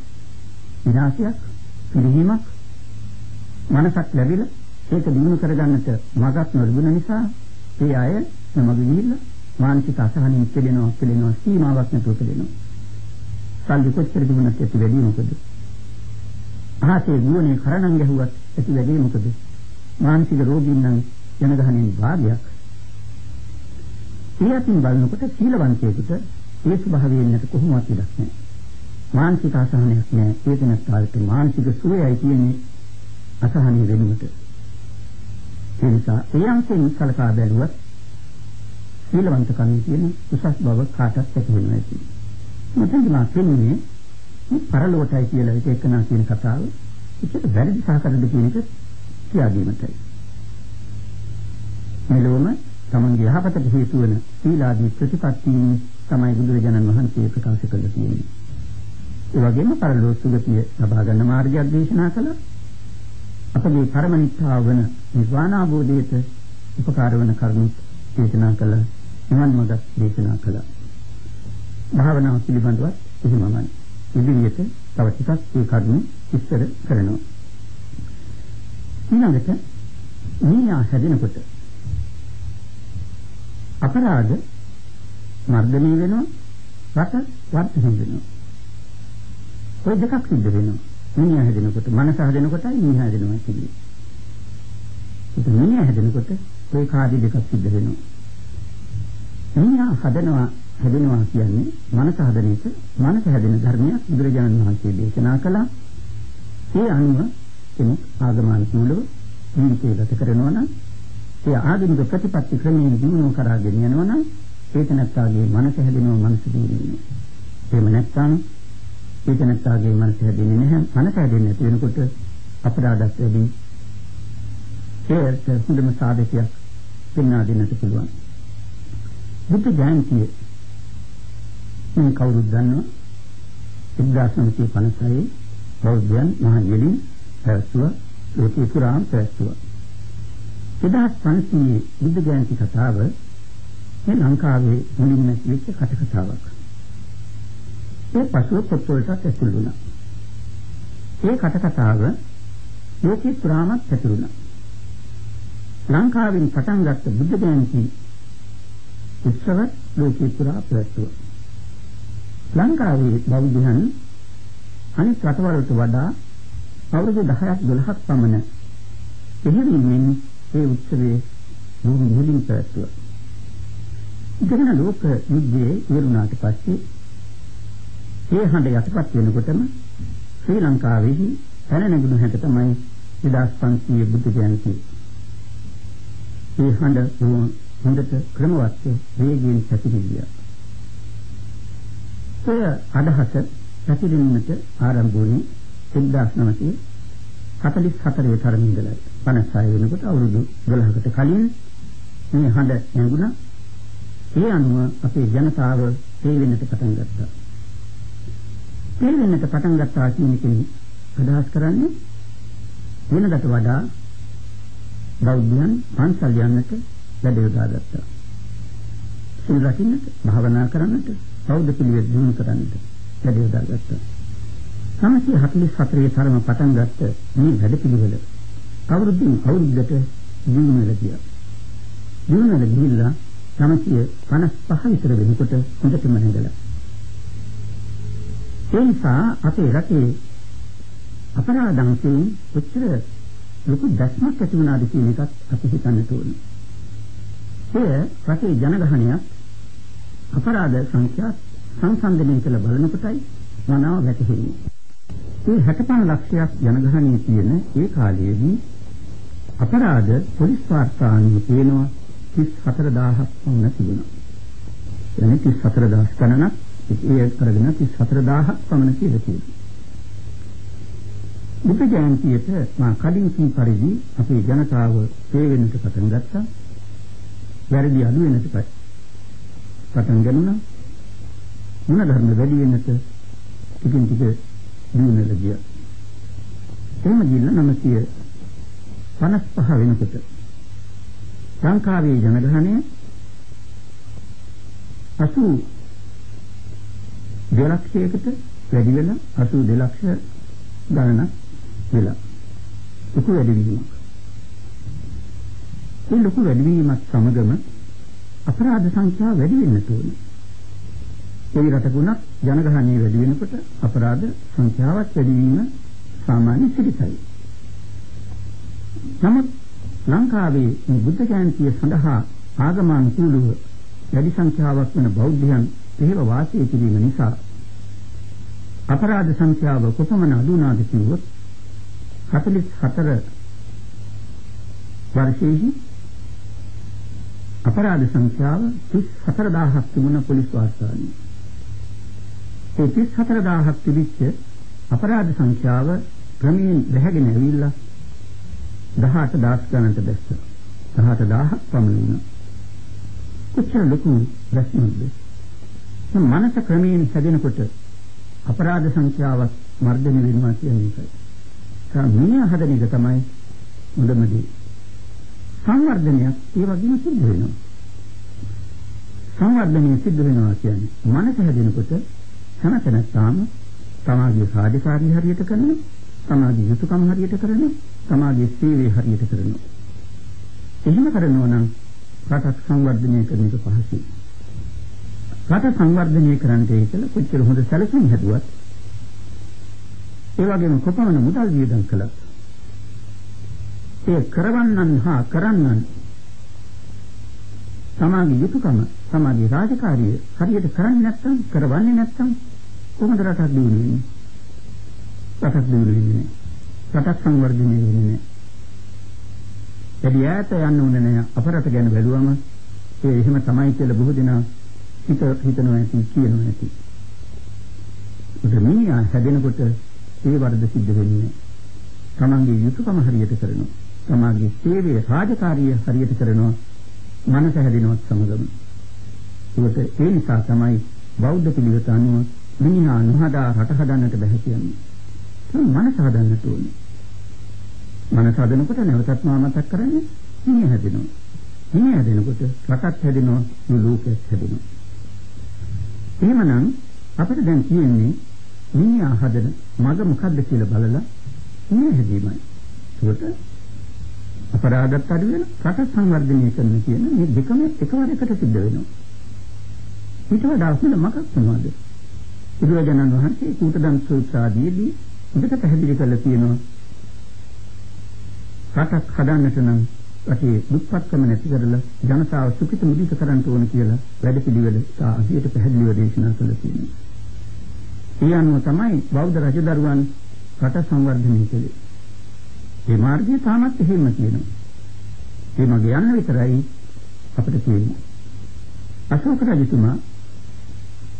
විනාශයක්, පිළිහිමක් මනසක් ලැබිලා ඒක දිනු කරගන්නට මගක් නොලැබුණ නිසා ඒ අය මග ගිහිල්ලා මානසික අසහනෙන් පිළිනවා පිළිනවා සීමාවක් නැතුව පිළිනවා. සල්ලි කොච්චර දුන්නත් ඇති වැඩි මොකද? අහසේ ගුණේ කරණම් ගැහුවත් ඇති වැඩි මොකද? මානසික රෝගීන් නම් ජනගහණයෙන් භාගයක්. ඊයතින් බලනකොට සීලවන්තයෙකුට ඒ ස්වභාවයෙන් නැත කොහොමවත් ඉඩක් නැහැ. මානසික අසහනයක් නැහැ. ඒක නැත්නම් මානසික සුවයයි කියන්නේ අසහනිය වෙනුවට. ඒ නිසා ඒ අංශයෙන් කලකා බැලුවත් සීලවන්තකම කියන උසස් බව කාටත් ඇති වෙනවා ඇති. මතකද මා කියන්නේ මේ පරලෝකයි කියලා එක එකනා කියන කතාව ඒක වැරදි සහකරද කියන එක කියා දීමටයි. මෙලොවම තමන්ගේ යහපතට හේතු වන සීලාදී ප්‍රතිපත්තීන් තමයි බුදුරජාණන් වහන්සේ ප්‍රකාශ කළ තියෙන්නේ. ඒ වගේම පරලෝක සුගතිය ලබා ගන්න මාර්ගයක් දේශනා කළා. අපගේ පරමනිත්‍යාව වන නිර්වාණ අවබෝධයට උපකාර වන කරුණු දේශනා කළ නිවන් මඟ දේශනා කළා. භාවනාව පිළිබඳව එහෙමමයි. ඉදිරියට තව ටිකක් ඒ කරුණු විස්තර කරනවා. ඊළඟට මීයා හැදෙනකොට අපරාධ මර්ධනය වෙනවා රට වර්ධනය වෙනවා. ඔය දෙකක් සිද්ධ වෙනවා. මිනිහා හැදෙනකොට මනස හැදෙනකොටයි මිනිහා හැදෙනවා කියන්නේ. ඒක මිනිහා හැදෙනකොට ඔය කාර්ය දෙකක් සිද්ධ වෙනවා. මිනිහා හදනවා හැදෙනවා කියන්නේ මනස හදන එක මනස හැදෙන ධර්මයක් බුදුරජාණන් වහන්සේ දේශනා කළා. ඒ අනුව කෙනෙක් ආගමනුකූලව ජීවිතය ගත කරනවා නම් ඒ ආගමික ප්‍රතිපත්ති ක්‍රමයෙන් දිනු කරගෙන යනවා නම් ඒක නැත්තාගේ මනස හැදෙනවා මනස දිනුනේ. එහෙම නැත්නම් ඒක නැත්තාගේ මනස හැදෙන්නේ නැහැ. මනස හැදෙන්නේ නැති වෙනකොට අපරාධත් වැඩි. ඒකට හොඳම සාධකයක් පෙන්වා දෙන්නට පුළුවන්. බුද්ධ ජයන්තිය මේ කවුරුද දන්නව? 1956 බෞද්ධයන් මහා යෙලින් පැවැත්වුවා ලෝකේ පුරාම පැවැත්වුවා. 1500 බුද්ධ ජයන්ති කතාව මේ ලංකාවේ මුලින්ම වෙච්ච කටකතාවක්. ඒ පසුව පොත්වලට ඇතුළු වුණා. ඒ කටකතාව ලෝකේ පුරාමත් පැතිරුණා. ලංකාවෙන් පටන් ගත්ත බුද්ධ ජයන්ති උත්සව ලෝකේ පුරා පැවැත්වුවා. ලංකාවේ බෞද්ධයන් අනිත් රටවලට වඩා අවුරුදු 10ක් 12ක් පමණ එහෙමීමෙන් ඒ උත්සවයේ මුළු මුලින් පැවැත්වුවා. ඉතින් ලෝක යුද්ධයේ ඉවරුණාට පස්සේ ඒ හඬ යටපත් වෙනකොටම ශ්‍රී ලංකාවේහි පැන නැගුණු හැට තමයි 2500 බුද්ධ ජයන්ති. ඒ හඬ හොඳට ක්‍රමවත් වේගයෙන් පැතිරියා. ඒ අදහස පැතිරෙන්නට ආරම්භ වුණේ 1900 44 තරම ඉඳලා 56 වෙනකොට අවුරුදු 12කට කලින් මේ හඬ නැගුණා. ඒ අනුව අපේ ජනතාව තේ වෙන්නට පටන් ගත්තා. තේ වෙන්නට පටන් ගත්තා කියන එකෙන් අදහස් කරන්නේ වෙනකට වඩා බෞද්ධයන් පන්සල් යන්නට වැඩ යොදාගත්තා. සිල් රකින්නට, භාවනා කරන්නට, බෞද්ධ පිළිවෙත් දිනු කරන්නට වැඩ යොදාගත්තා. 944 තරම පටන් ගත්ත මේ වැඩ පිළිවෙල අවුරුද්දින් අවුරුද්දට දිනු වෙලා ගියා. දිනු වෙලා ගිහිල්ලා 955 විතර වෙනකොට හොඳටම නැගලා. ඒ නිසා අපේ රටේ අපරාධංශයෙන් කොච්චර ලොකු දැස්මක් ඇති වුණාද කියන එකත් අපි හිතන්න ඕනේ. එය රටේ ජනගහනයක් අපරාධ සංඛ්‍යා සංසන්දනය කළ බලනකොටයි මනාව වැටහෙන්නේ. මේ 65 ලක්ෂයක් ජනගහනයේ තියෙන ඒ කාලයේදී අපරාධ පොලිස් වාර්තානුව පේනවා 34000ක් වුණ තිබුණා. එන්නේ 34000 ගණනක් ඒ කරගෙන 34000ක් පමණ කියලා තියෙනවා. බුද්ධ ජයන්තියට මා කලින් කී පරිදි අපේ ජනතාව තේවෙන්නට පටන් ගත්තා. වැරදි අඩු වෙනට පටන් ගන්නවා. මොන ධර්ම වැඩි වෙනට ටිකින් ටික දිනුනල ගියා. එහෙම ගිල්ල 955 වෙනකොට ලංකාවේ ජනගහනය 80 දෙලක්ෂයකට වැඩි වෙලා 82 ලක්ෂ ගණනක් වෙලා ලොකු වැඩිවීමක්. මේ ලොකු වැඩිවීමත් සමගම අපරාධ සංඛ්‍යාව වැඩි වෙන්න ඕනේ. ඒ රටකුණක් ජනගහනය වැඩි වෙනකොට අපරාධ සංඛ්‍යාවත් වැඩි වීම සාමාන්‍ය සිරිතයි. නමුත් ලංකාවේ මේ බුද්ධ ජයන්තිය සඳහා ආගමනුකූලව වැඩි සංඛ්‍යාවක් වන බෞද්ධයන් එහෙම වාසය කිරීම නිසා අපරාධ සංඛ්‍යාව කොපමණ අඩු වුණාද කිව්වොත් 44 වර්ෂයේදී අපරාධ සංඛ්‍යාව 34000ක් තිබුණ පොලිස් වාර්තාවේ. ඒ 34000ක් තිබිච්ච අපරාධ සංඛ්‍යාව ක්‍රමයෙන් බැහැගෙන ඇවිල්ලා 18000 ගණනට බැස්සා. 18000ක් පමණ වුණා. කොච්චර ලොකු ප්‍රශ්නද? මනස ක්‍රමයෙන් හැදෙනකොට අපරාධ සංඛ්‍යාවත් වර්ධනය වෙනවා කියන එකයි. සාමිනිය හදන එක තමයි මුදම දේ. සංවර්ධනයක් ඒ වගේම සිද්ධ වෙනවා. සංවර්ධනය සිද්ධ වෙනවා කියන්නේ මනස හැදෙනකොට හැමතැනම තමාගේ සාධිකාරී හරියට කරන, තමාගේ යුතුයකම් හරියට කරන, තමාගේ සේවය හරියට කරන. එහෙම කරනවා නම් රටක් සංවර්ධනය කරන එක පහසුයි. රට සංවර්ධනය කරන්නට කියලා කොච්චර හොඳ සැලසුම් හැදුවත් ඒ වගේම කොපමණ මුදල් වියදම් කළත් ඒ කරවන්නන් හා කරන්නන් සමාගයේ යුතුයකම සමාගයේ රාජකාරිය හරියට කරන්නේ නැත්නම් කරවන්නේ නැත්නම් කොහොමද රටක් දියුණු වෙන්නේ? රටක් දියුණු වෙන්නේ රටක් සංවර්ධනය වෙන්නේ නැහැ. එදී ඈත යන්න ඕනේ නැහැ. අපරට ගැන බැලුවම ඒ එහෙම තමයි කියලා බොහෝ දෙනා හිත හිතනවා ඇති කියනවා ඇති. උද මිනිහා හැදෙනකොට ඒ වර්ධ සිද්ධ වෙන්නේ තමන්ගේ යුතුයකම හරියට කරනවා. තමන්ගේ සේවයේ රාජකාරිය හරියට කරනවා. මනස හැදෙනවත් සමගම. ඒකට ඒ නිසා තමයි බෞද්ධ පිළිවෙත අනුව මිනිහා නොහදා රට හදන්නට බැහැ කියන්නේ. මනස හදන්නට ඕනේ. මනස හදනකොට නැවතත් මා මතක් කරන්නේ මිනිහ හැදෙනවා. මිනිහ හැදෙනකොට රටත් හැදෙනවා, ලෝකෙත් හැදෙනවා. එහෙමනම් අපිට දැන් කියන්නේ මිනිහා හදන මග මොකද්ද කියලා බලලා මේ හැදීමයි. ඒකට අපරාධත් අඩු වෙන රට සංවර්ධනය කරන කියන මේ දෙකම එකවර එකට සිද්ධ වෙනවා. ඊට වඩා හොඳ මොකක්ද මොනවද? බුදුරජාණන් වහන්සේ කූටදන් සූත්‍රාදීදී හොඳට පැහැදිලි කරලා තියෙනවා. රටක් හදන්නට නම් රටේ දුක්පත්කම නැති කරලා ජනතාව සුඛිත මුදිත කරන්න ඕන කියලා වැඩපිළිවෙල සාහියට පැහැදිලිව දේශනා කළා තියෙනවා. ඒ අනුව තමයි බෞද්ධ රජදරුවන් රට සංවර්ධනය කළේ. මේ මාර්ගය තාමත් එහෙම තියෙනවා. ඒ මගේ යන්න විතරයි අපිට තියෙන්නේ. අශෝක රජතුමා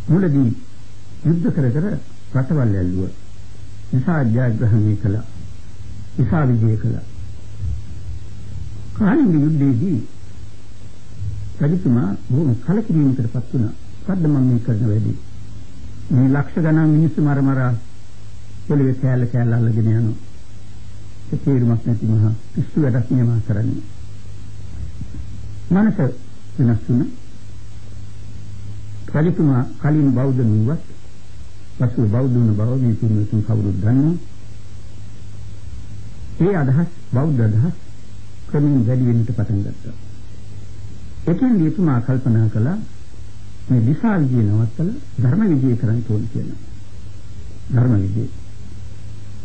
මුලදී යුද්ධ කර කර රටවල් ඇල්ලුවා. නිසා ජයග්‍රහණය කළා. විසා විජය කළා. කාලිංග යුද්ධයේදී රජතුමා බොහොම කලකිරීමකටපත් වුණා. මොකද්ද මම මේ කරන වැඩේ? මේ ලක්ෂ ගණන් මිනිස්සු මර මර පොළවේ කෑල්ල කෑල්ල අල්ලගෙන යනවා. ඒ තේරුමක් නැති මහා පිස්සු වැඩක් නියම කරන්නේ. මනස වෙනස් වුණා. රජතුමා කලින් බෞද්ධ නුවත් පසු බෞද්ධ වුණ බව මේ පින්වතුන් කවුරුත් දන්නවා. ඒ අදහස් බෞද්ධ අදහස් ක්‍රමයෙන් වැඩි වෙන්නට පටන් ගත්තා. එතෙන් දීතුමා කල්පනා කළා මේ දිසා විජය නවත්තලා ධර්ම විජය කරන්න ඕන කියලා. ධර්ම විජය.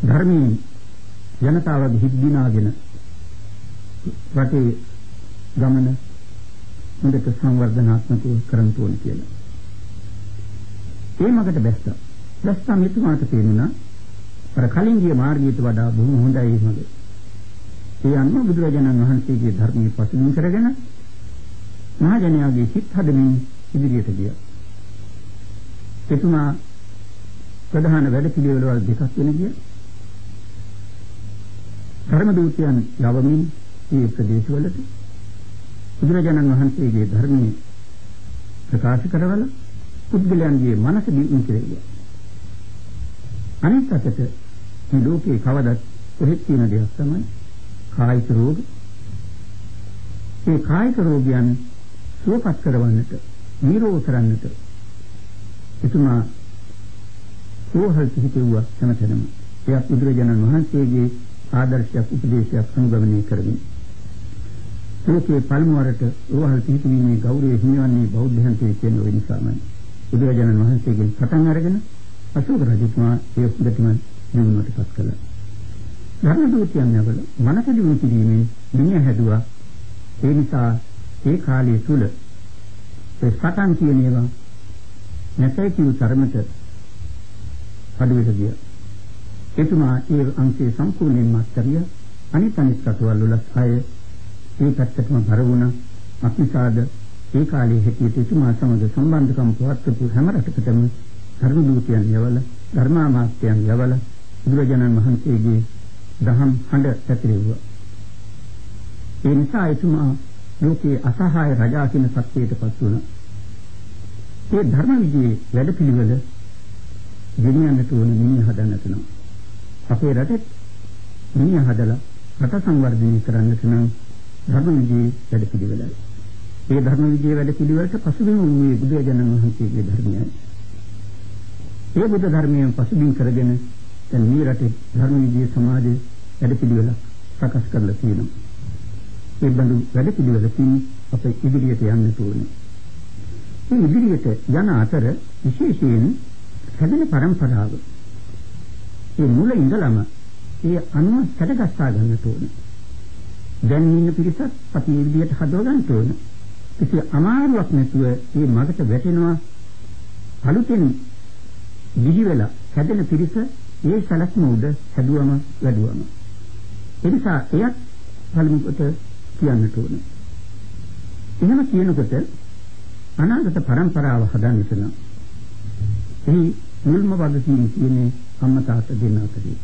ධර්මයෙන් ජනතාවගේ හිත් දිනාගෙන රටේ ගමන හොඳට සංවර්ධනාත්මකව කරන්න ඕන කියලා. ඒ මගට බැස්සා. බැස්සා මෙතුමාට තේරුණා අර කලින් ගිය මාර්ගයට වඩා බොහොම හොඳයි මේ මඟ. ඒ අනුව බුදුරජාණන් වහන්සේගේ ධර්මයේ පසුබිම් කරගෙන මහජනයාගේ සිත් හදමින් ඉදිරියට ගියා. එතුමා ප්‍රධාන වැඩ පිළිවෙළවල් දෙකක් වෙන ගියා. ධර්ම දූතයන් යවමින් මේ ප්‍රදේශවලට බුදුරජාණන් වහන්සේගේ ධර්මයේ ප්‍රකාශ කරවල පුද්ගලයන්ගේ මනස දියුණු කෙරෙන්නේ. අනිත් අතට මේ ලෝකේ කවදත් කොහෙත් තියෙන දෙයක් තමයි කායික රෝග. ඒ කායික රෝගයන් සුවපත් කරවන්නට, නිරෝධ කරන්නට එතුමා සෝහල් කිහිපුවා හැමතැනම. එයක් බුදුරජාණන් වහන්සේගේ ආදර්ශයක් උපදේශයක් අනුගමනය කරමින් ලෝකයේ පළමු වරට රෝහල් පිහිටීමේ ගෞරවය හිමිවන්නේ බෞද්ධයන්ට කියන ওই නිසාමයි. බුදුරජාණන් වහන්සේගෙන් පටන් අරගෙන අශෝක රජතුමා ඒ උදෙටම නිවුණටපත් කළා. ධර්ම දූතයන් යවල මනස දිනු කිරීමේ දින හැදුවා. ඒ නිසා ඒ කාලයේ තුල ඒ සටන් කියන ඒවා නැතයි කිව් තරමට අඩුවෙට ගියා. එතුමා ඒ අංශයේ සම්පූර්ණයෙන්ම අත්හැරිය අනිත් අනිත් කටවල් වල අය ඒ පැත්තටම බර වුණා. අක්නිසාද ඒ කාලයේ හිටියට එතුමා සමග සම්බන්ධකම් පවත්වපු හැම රටකටම ධර්ම දූතයන් යවල ධර්මාමාත්‍යයන් යවල බුදුරජාණන් වහන්සේගේ දහම් හඬ පැතිරෙව්වා. ඒ නිසා එතුමා ලෝකයේ අසහාය රජා කියන සත්‍යයටපත් වුණා. ඒ ධර්ම විජේ වැඩපිළිවෙල ගෙනියන්නට ඕන මිනිහ හදන්නට නම් අපේ රටේ මිනිහ හදලා රට සංවර්ධනය කරන්නට නම් ධර්ම විජේ වැඩපිළිවෙලයි. ඒ ධර්ම විජේ වැඩපිළිවෙලට පසුබිම වූයේ බුදුරජාණන් වහන්සේගේ ධර්මයයි. ඒ බුද්ධ ධර්මයෙන් පසුබිම් කරගෙන දැන් මේ රටේ ධර්ම විජේ සමාජයේ වැඩපිළිවෙල සකස් කරලා තියෙනවා. ඒ බඳු වැඩපිළිවෙලකින් අප ඉදිරියට යන්න ඕනේ. මේ ඉදිරියට යන අතර විශේෂයෙන් හැදෙන પરම්පරාව ඒ මුල ඉඳලම ඒ අනුව සැදගස්සා ගන්නට ඕනේ. දැන් ඉන්න පිරිසත් අපි මේ විදිහට හදව ගන්න ඕනේ. කිසි අමාරුවක් නැතුව මේ මගට වැටෙනවා අලුතෙන් දිවි වෙලා හැදෙන පිරිස ඒ සලස්ම උඩ හැදුවම වැඩුවම ඒ නිසා එයත් පළමු කොට කියන්නට ඕනේ. එහෙම කියනකොට අනාගත પરම්පරාව හදන්න වෙනවා. එහි මුල්ම වගකීම කියන්නේ අම්මා තාත්තා දෙන්න අතරේ.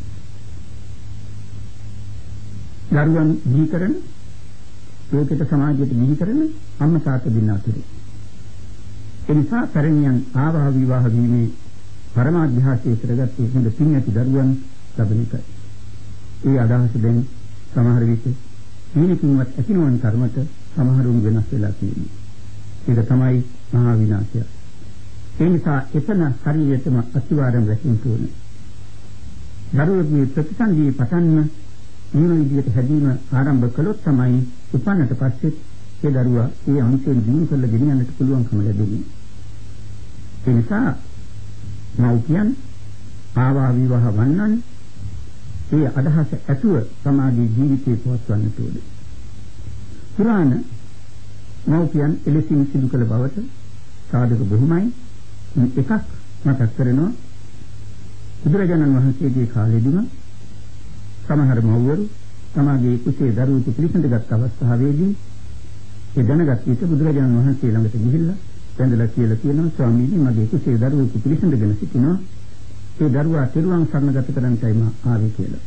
දරුවන් දී කරන ලෝකෙට සමාජයට දී කරන අම්මා තාත්තා දෙන්න අතරේ. ඒ නිසා පැරණියන් ආවාහ විවාහ වීමේ පරමාධ්‍යාසයේ කරගත්තේ හොඳ පින් ඇති දරුවන් ලැබෙන එකයි. ඒ අදහස දැන් සමහර විට ඊනකින්වත් ඇතිනවන් කර්මත සමහරුන් වෙනස් වෙලා තියෙනවා. ඒක තමයි මහා විනාශය. ඒ නිසා එතන ශරීරයටම අතිවාරම් වැටෙන්න ඕනේ. දරුවෙකුගේ ප්‍රතිසන්දී පටන්ම මේ විදිහට හැදීම ආරම්භ කළොත් තමයි උපන්නට පස්සේ ඒ දරුවා ඒ අංශයෙන් දිනු කරලා ගෙනියන්නට පුළුවන්කම ලැබෙන්නේ. ඒ නිසා මව්පියන් ආවා විවාහ වන්නන් ඒ අදහස ඇතුව සමාජී ජීවිතේ පවත්වන්නට ඕනේ. පුරාණ මව්පියන් එලෙසින් සිදු කළ බවට සාධක බොහොමයි. එකක් මතක් කරනවා බුදුරජාණන් වහන්සේගේ කාලෙදිම සමහර මව්වරු තමාගේ කුසේ දරුවෙකු පිළිසඳගත් අවස්ථාවේදී ඒ දැනගත් විට බුදුරජාණන් වහන්සේ ළඟට ගිහිල්ලා වැඳලා කියලා කියනවා ස්වාමීනි මගේ කුසේ දරුවෙකු පිළිසඳගෙන සිටිනවා ඒ දරුවා තෙරුවන් සරණගත කරන්නයි මා ආවේ කියලා.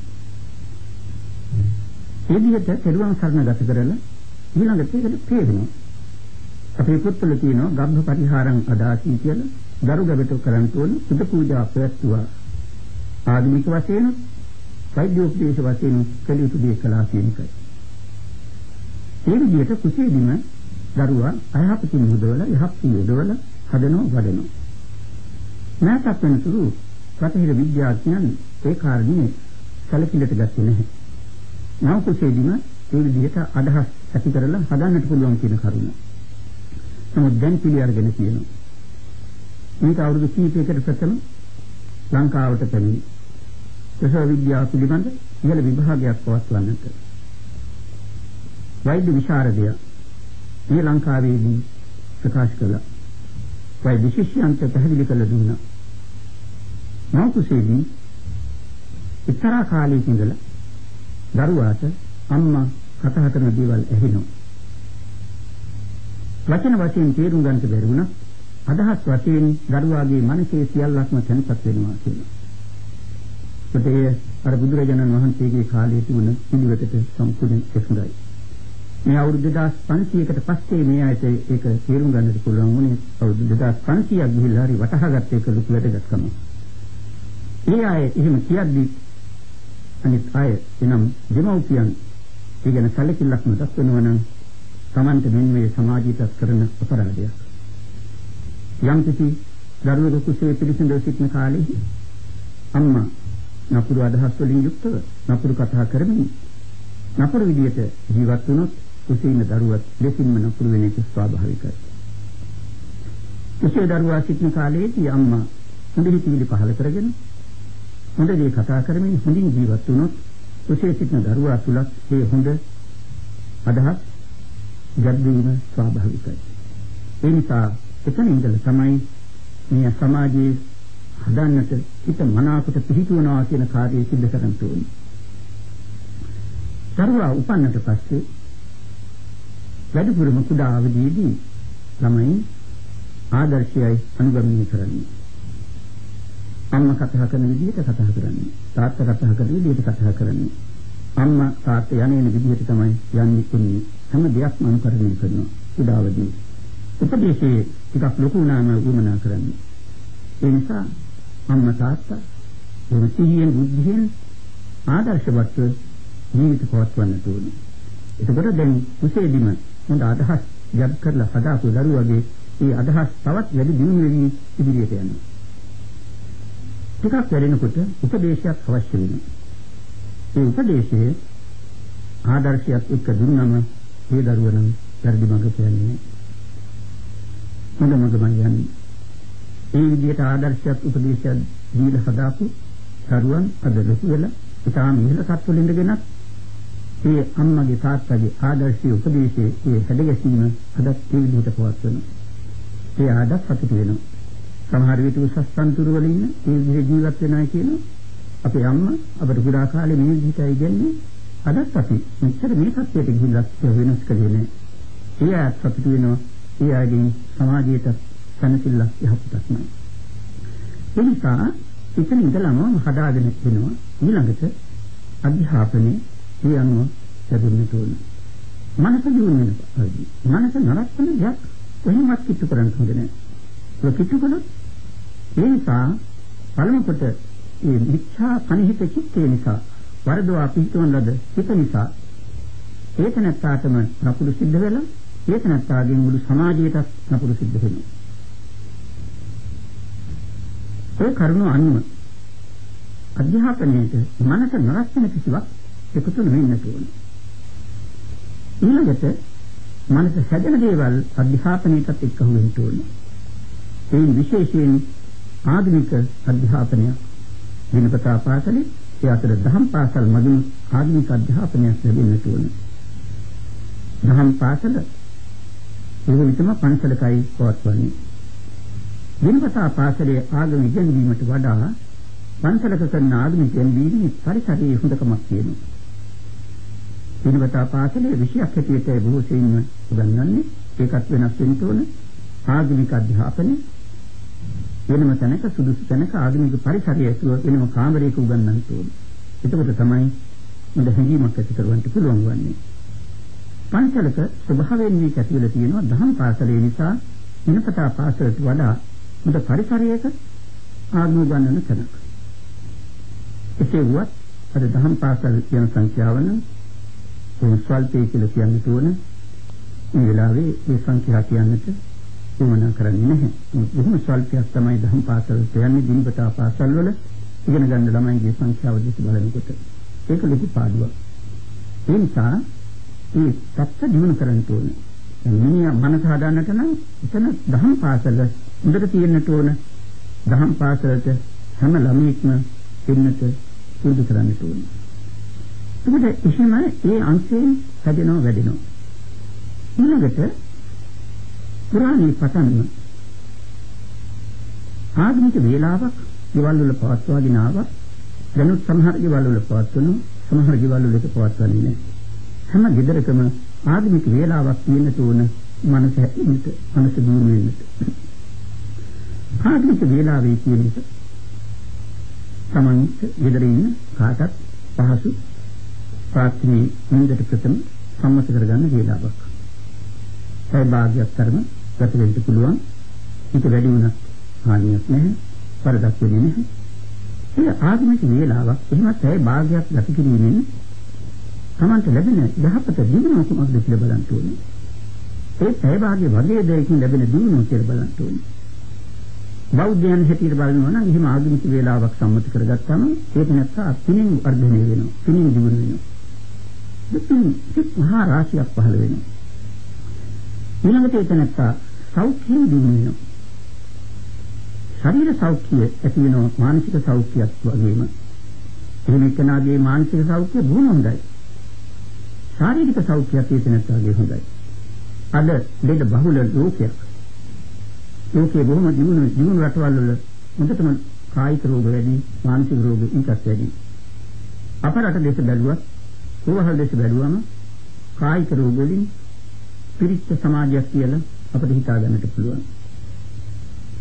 ඒ විදිහට පෙරුවන් සරණ ගත කරලා ඊළඟට ඒකට පේනවා. අපේ පොත්වල තියෙනවා ගබ්බ පරිහාරං අදාසී කියලා දරු ගැබට කරන්න ඕන සුද පූජා පැවැත්වුවා. ආධුනික වශයෙන් වෛද්‍ය උපදේශ වශයෙන් කළ යුතු දේ කළා කියන එකයි. ඒ විදිහට කුසීදිම දරුවා අයහපතින් මුදවල යහපතින් යොදවල හදනවා වඩනවා. නැතත් වෙනතුරු බටහිර විද්‍යාඥයන් ඒ කාරණේ සැලකිලිට ගත්තේ නැහැ. නව කුසේදීම ඒ විදිහට අදහස් ඇති කරලා හදන්නට පුළුවන් කියන කරුණ. නමුත් දැන් පිළි අරගෙන තියෙනවා. මේක අවුරුදු කීපයකට ප්‍රථම ලංකාවට පැමිණි. ප්‍රසව විද්‍යාව පිළිබඳ ඉහළ විභාගයක් පවත්වන්නට. වෛද්‍ය විශාරදය මේ ලංකාවේදී ප්‍රකාශ කළා. වෛද්‍ය ශිෂ්‍යයන්ට පැහැදිලි කළ දුන්නා. නෞකුසේදී එක්තරා කාලයක ඉඳලා දරුවාට අම්මා කතා කරන දේවල් ඇහෙනවා. වචන වශයෙන් තේරුම් ගන්නට බැරි වුණා. අදහස් වශයෙන් දරුවාගේ මනසේ සියල්ලක්ම තැන්පත් වෙනවා කියනවා. ඒකේ අර බුදුරජාණන් වහන්සේගේ කාලයේ තිබුණ පිළිවෙතට සම්පූර්ණ එක්සුඳයි. මේ අවුරුදු 2500කට පස්සේ මේ ආයත ඒක තේරුම් ගන්නට පුළුවන් වුණේ අවුරුදු 2500ක් ගිහිල්ලා හරි වටහාගත්ත එක ලොකු වැදගත්කමක්. ඒ අය එහෙම කියද්දි අනිත් අය එනම් දෙමව්පියන් ඒ ගැන සැලකිල්ලක් නැතත් වෙනවා නම් Tamante මෙන්න මේ සමාජීයත් කරන අපරාධයක්. යම් කිසි දරුවෙකු කුසේ පිළිසිඳ සිටින කාලේ අම්මා නපුරු අදහස් වලින් යුක්තව නපුරු කතා කරමින් නපුරු විදියට ජීවත් වුණොත් කුසේ ඉන්න දරුවත් දෙසින්ම නපුරු වෙන එක ස්වාභාවිකයි. කුසේ දරුවා සිටින කාලේදී අම්මා හොඳ හිතිවිලි පහල කරගෙන හොඳ දේ කතා කරමින් හොඳින් ජීවත් වුණොත් කුසේ සිටින දරුවා තුලත් මේ හොඳ අදහස් ගැඹුරින් ස්වාභාවිකයි. ඒ නිසා එතන ඉඳලා තමයි මේ සමාජයේ හදන්නට හිත මනාකොට පිහිටුවනවා කියන කාර්යය සිද්ධ කරන්න ඕනේ. දරුවා උපන්නට පස්සේ වැඩිපුරම කුඩා අවදීදී ළමයි ආදර්ශයයි අනුගමනය කරන්නේ. අම්මා කතා කරන විදිහට කතා කරන්නේ. තාත්තා කතා කරන විදිහට කතා කරන්නේ. අම්මා තාත්තා යන්නේ විදිහට තමයි යන්නේ කුන්නේ. හැම දෙයක්ම අනුකරණය කරනවා. උදාවදී. උපදේශයේ ටිකක් ලොකු නාම වුමනා කරන්නේ. ඒ නිසා අම්මා තාත්තා මොන සිහියෙන් බුද්ධියෙන් ආදර්ශවත් ජීවිත පවත්වන්නට ඕනේ. එතකොට දැන් කුසේදීම හොඳ අදහස් යත් කරලා හදාපු දරුවගේ ඒ අදහස් තවත් වැඩි දියුණු වෙමින් ඉදිරියට යනවා. ටිකක් වැඩෙනකොට උපදේශයක් අවශ්‍ය වෙනවා. ඒ උපදේශයේ ආදර්ශයක් එක්ක දුන්නම ඒ දරුවනම් වැඩි මඟ කියන්නේ හොඳ මඟ යන්නේ. ඒ විදිහට ආදර්ශයක් උපදේශයක් දීලා හදාපු දරුවන් අද ලොකු වෙලා ඉතාම ඉහළ සත්වල ඉඳගෙනත් ඒ අම්මගේ තාත්තගේ ආදර්ශී උපදේශයේ ඒ හැදගැසීම අදත් ඒ විදිහට පවත්වනවා. ඒ ආදත් සතුට වෙනවා. සමහර විට උසස් තන්තුරු වල ඉන්න ඒ විදිහේ ජීවත් වෙනවා කියන අපේ අම්මා අපට පුරා කාලේ මේ විදිහටයි ඉගෙනන්නේ අදත් අපි මෙච්චර මේ තත්ත්වයට ගිහිල්ලා වෙනස් කළේ නෑ. ඒ අයත් සතුටු වෙනවා. ඒ අයගෙන් සමාජයට සැනසෙල්ලක් යහපතක් නෑ. ඒ නිසා එතන ඉඳලම හදාගෙන වෙනවා ඊළඟට අධ්‍යාපනයේ ඒ අනුව ලැබෙන්නට ඕන. මනස දියුණු වෙනවා. මනස නරත්තන දෙයක් කොහොමවත් කිට්ටු කරන්න හොඳ නෑ. ඒක කිට්ටු කළොත් ඒ නිසා පළමු කොට මේ මිච්ඡා කනිහිත චිත්තේ නිසා වරදවා පිටවන ලද හිත නිසා ඒක නැත්තාටම නපුරු සිද්ධ වෙලා ඒක නැත්තාගෙන් මුළු සමාජයටත් නපුරු සිද්ධ වෙනවා. ඒ කරුණ අනුව අධ්‍යාපනයේට මනස නරස්සන කිසිවක් එකතු වෙන්නට ඕනේ. ඊළඟට මනස හැදෙන දේවල් අධ්‍යාපනයටත් එක්ක වෙන්න ඕනේ. ඒ විශේෂයෙන් ආධුනික අධ්‍යාපනය දිනපතා පාසලේ ඒ අතර දහම් පාසල් මගින් ආධුනික අධ්‍යාපනයක් ලැබෙන්නට ඕන. දහම් පාසල ඒ විතම පන්සලකයි පවත්වන්නේ. දිනපතා පාසලේ ආගම ඉගෙනීමට වඩා පන්සලක කරන ආගම ඉගෙනීමේ පරිසරයේ හොඳකමක් තියෙනවා. දිනපතා පාසලේ විෂයක් හැටියට බොහෝ සෙයින්ම උගන්වන්නේ ඒකත් වෙනස් වෙන්න ඕන. ආගමික අධ්‍යාපනය වෙනම තැනක සුදුසු තැනක ආධුනික පරිසරය ඇතුව වෙනම කාමරයක උගන්වන්න ඕනේ. එතකොට තමයි හොඳ හැඟීමක් ඇති කරවන්න පුළුවන් වන්නේ. පන්සලක ස්වභාවයෙන් මේ ඇතිවලා තියෙනවා දහම් පාසලේ නිසා වෙනපතා පාසලට වඩා හොඳ පරිසරයක ආත්ම ගන්නන තැනක්. එසේ වුවත් අද දහම් පාසල් කියන සංඛ්‍යාව නම් ස්වල්පේ කියලා කියන්න තෝරන මේ වෙලාවේ මේ සංඛ්‍යා කියන්නට උවමනා කරන්නේ නැහැ. බොහොම ස්වල්පයක් තමයි දහම් පාසල් කියන්නේ දිනපතා පාසල් වල ඉගෙන ගන්න ළමයිගේ සංඛ්‍යාව දිහා බලනකොට ඒක ලොකු පාඩුවක්. ඒ නිසා මේ පැත්ත දිනු කරන්න ඕනේ. මිනිහා මනස හදාන්නට නම් එතන දහම් පාසල හොඳට තියෙන්නට ඕන. දහම් පාසලට හැම ළමෙක්ම දෙන්නට පුරුදු කරන්නට ඕනේ. එතකොට එහෙම ඒ අංශයෙන් හැදෙනව වැඩෙනවා. ඊළඟට පුරාණී පටන්ම ආගමික වේලාවක් ගෙවල් වල පවත්වාගෙන ආවා. දැනුත් සමහර ගෙවල් වල පවත්වනු සමහර ගෙවල් වල ඒක පවත්වන්නේ නැහැ. හැම ගෙදරකම ආගමික වේලාවක් තියෙන තුන මනස හැදෙන්නට මනස දියුණු වෙන්නට. ආගමික වේලාවේ කියන එක තමන් ගෙදර ඉන්න කාටත් පහසු ප්‍රාර්ථනී නින්දට ප්‍රථම සම්මත කරගන්න වේලාවක්. ඒ භාගයක් තරම ගත වෙන්න පුළුවන්. ඊට වැඩි වුණත් හානියක් නැහැ. වරදක් වෙන්නේ නැහැ. ඒ ආගමික වේලාවක් එහෙමත් ඒ භාගයක් ගත කිරීමෙන් තමන්ට ලැබෙන යහපත දිනුම කුමක්ද කියලා බලන්න ඕනේ. ඒ ඒ භාගයේ වගේ දෙයකින් ලැබෙන දිනුම කියලා බලන්න ඕනේ. බෞද්ධයන් හැටියට බලනවා නම් එහෙම ආගමික වේලාවක් සම්මත කරගත්තාම ඒක නැත්නම් පිනින් වර්ධනය වෙනවා. පිනින් දිනු වෙනවා. දෙතුන් සිත් මහා රාශියක් පහළ වෙනවා. ඊළඟට ඒක නැත්නම් සෞඛ්‍යයෙන් දිනු වෙනවා. ශරීර සෞඛ්‍යය ඇති වෙනවා මානසික සෞඛ්‍යයක් වගේම. එහෙම එක්කනාගේ මානසික සෞඛ්‍ය බොහොම හොඳයි. ශාරීරික සෞඛ්‍යයක් තියෙන නැත්නම් හොඳයි. අද දෙද බහුල ලෝකයක්. ලෝකයේ බොහොම දිනුන දිනුන රටවල් වල හොඳටම කායික රෝග වැඩි, මානසික රෝග ඊටත් වැඩි. අප රට දෙස බැලුවත්, කොවහල් දෙස බැලුවම කායික රෝග වලින් පිරිච්ච සමාජයක් කියලා අපිට හිතා ගන්නට පුළුවන්.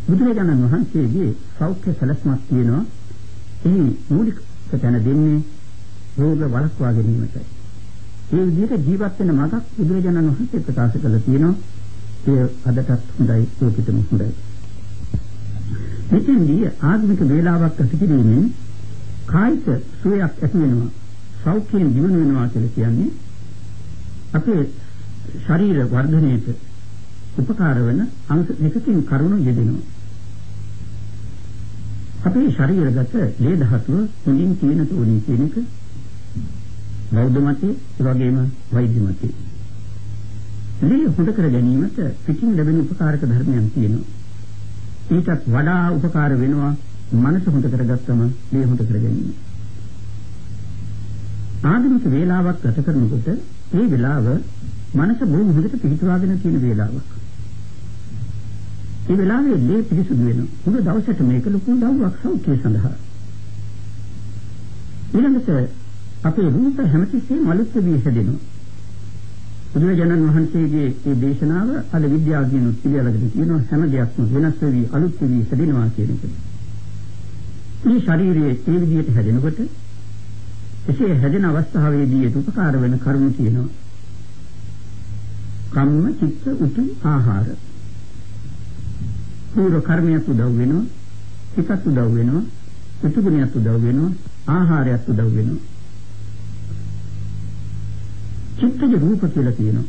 බුදුරජාණන් වහන්සේගේ සෞඛ්‍ය සැලැස්මක් තියෙනවා. එහි මූලික තැන දෙන්නේ රෝග වළක්වා ගැනීමටයි. ඒ විදිහට ජීවත් වෙන මගක් බුදුරජාණන් වහන්සේ ප්‍රකාශ කළා තියෙනවා. ඒ අදටත් හොඳයි ඒකිටම හොඳයි. මෙතෙන්දී ආධුනික වේලාවක් ඇති කිරීමෙන් කායික සුවයක් ඇති වෙනවා. සෞඛ්‍යයෙන් ජීවන වෙනවා කියලා කියන්නේ අපේ ශරීර වර්ධනයට උපකාර වෙන අංශ දෙකකින් කරුණු යෙදෙනවා. අපේ ශරීරගත ලේ ධාතුව තුලින් තියෙන තෝණී කියන එක බෞද්ධ මතයේ ඒ වගේම වෛද්‍ය මතයේ. මේ හොඳ කර ගැනීමට පිටින් ලැබෙන උපකාරක ධර්මයන් තියෙනවා. ඊටත් වඩා උපකාර වෙනවා මනස හොඳ කරගත්තම මේ හොඳ කර ගැනීම. ආධුනික වේලාවක් ගත කරනකොට මේ වෙලාව මනස බොහොම හොඳට පිහිටවාගෙන තියෙන වේලාවක්. මේ වෙලාවේ ලේ පිරිසුදු වෙනවා. මුළු දවසට මේක ලොකු දවුවක් සෞඛ්‍ය සඳහා. ඊළඟට අපේ රූප හැමතිස්සෙම අලුත් වී හැදෙනවා. බුදුරජාණන් වහන්සේගේ මේ දේශනාව අද විද්‍යාඥයන් පිළිඅලකට කියනවා හැම දෙයක්ම වෙනස් වෙවි අලුත් වෙවි හැදෙනවා කියන එක. මේ ශරීරයේ ඒ විදිහට හැදෙනකොට එසේ හැදෙන අවස්ථාවේදී ඒක උපකාර වෙන කරුණු කියනවා. කම්ම චිත්ත උතු ආහාර. පූර්ව කර්මයක් උදව් වෙනවා. චිත්තත් උදව් වෙනවා. උතු ගුණයක් උදව් වෙනවා. ආහාරයක් උදව් වෙනවා. චිත්තජ රූප කියලා කියනවා.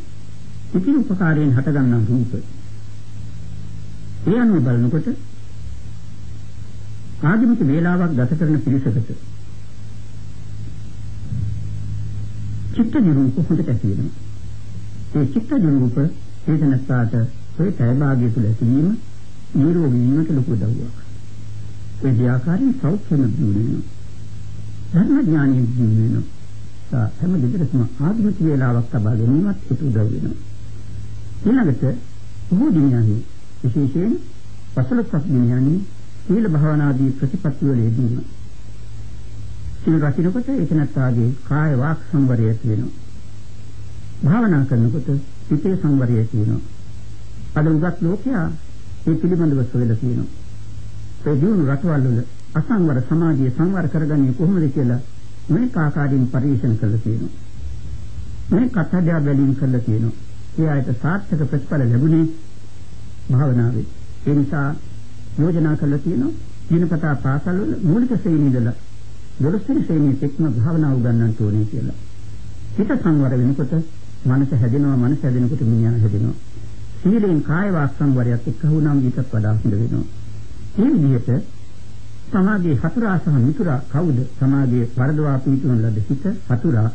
ඉතින් උපකාරයෙන් හටගන්නා රූප. ඒ අනුව බලනකොට ආගමික වේලාවක් ගත කරන පිරිසකට චිත්තජ රූප හොඳට ඇතිවෙනවා. ඒ චිත්තජ රූප වේදනස්සාට ඔය තයභාගය තුළ ඇතිවීම නිරෝගී වීමට ලොකු උදව්වක්. ඒ දියාකාරී සෞඛ්‍යම දියුණු වෙනවා. ධර්ම ඥානිය දියුණු වෙනවා. නිසා හැම දෙයකටම ආධුනික වේලාවක් තබා ගැනීමත් උදව් වෙනවා. ඊළඟට බොහෝ දිනයන්හි විශේෂයෙන් පසළොස්වක දිනයන්හි සීල භාවනාදී ප්‍රතිපත්ති වල යෙදීම. සීල රකින්නකොට ඒක නැත්තාගේ කාය වාක් සංවරය වෙනවා. භාවනා කරනකොට සිතේ සංවරය තියෙනවා. අද උගත් ලෝකයා මේ පිළිබඳව සොයලා තියෙනවා. ඒ දිනු රටවල් වල අසංවර සමාජය සංවර කරගන්නේ කොහොමද කියලා මේ කාකාරින් පරිශන කළ තියෙනවා. මේ කතඩිය බැලීම් කළ තියෙනවා. ඒ ආයත සාර්ථක ප්‍රතිඵල ලැබුණේ භාවනාවේ. ඒ නිසා යෝජනා කළ තියෙනවා දිනපතා පාසල් වල මූලික ශ්‍රේණිය ඉඳලා දොළොස්වෙනි ශ්‍රේණිය තෙක්ම භාවනා උගන්වන්න ඕනේ කියලා. හිත සංවර වෙනකොට මනස හැදෙනවා මනස හැදෙනකොට මිනිහා හැදෙනවා. සීලෙන් කාය වාක් සංවරයත් එක්ක වුණාම ඊටත් වඩා හොඳ වෙනවා. මේ විදිහට සමාගයේ හතුරා සහ මිතුරා කවුද? සමාගයේ වරදවා පිටුන ලද හිත හතුරා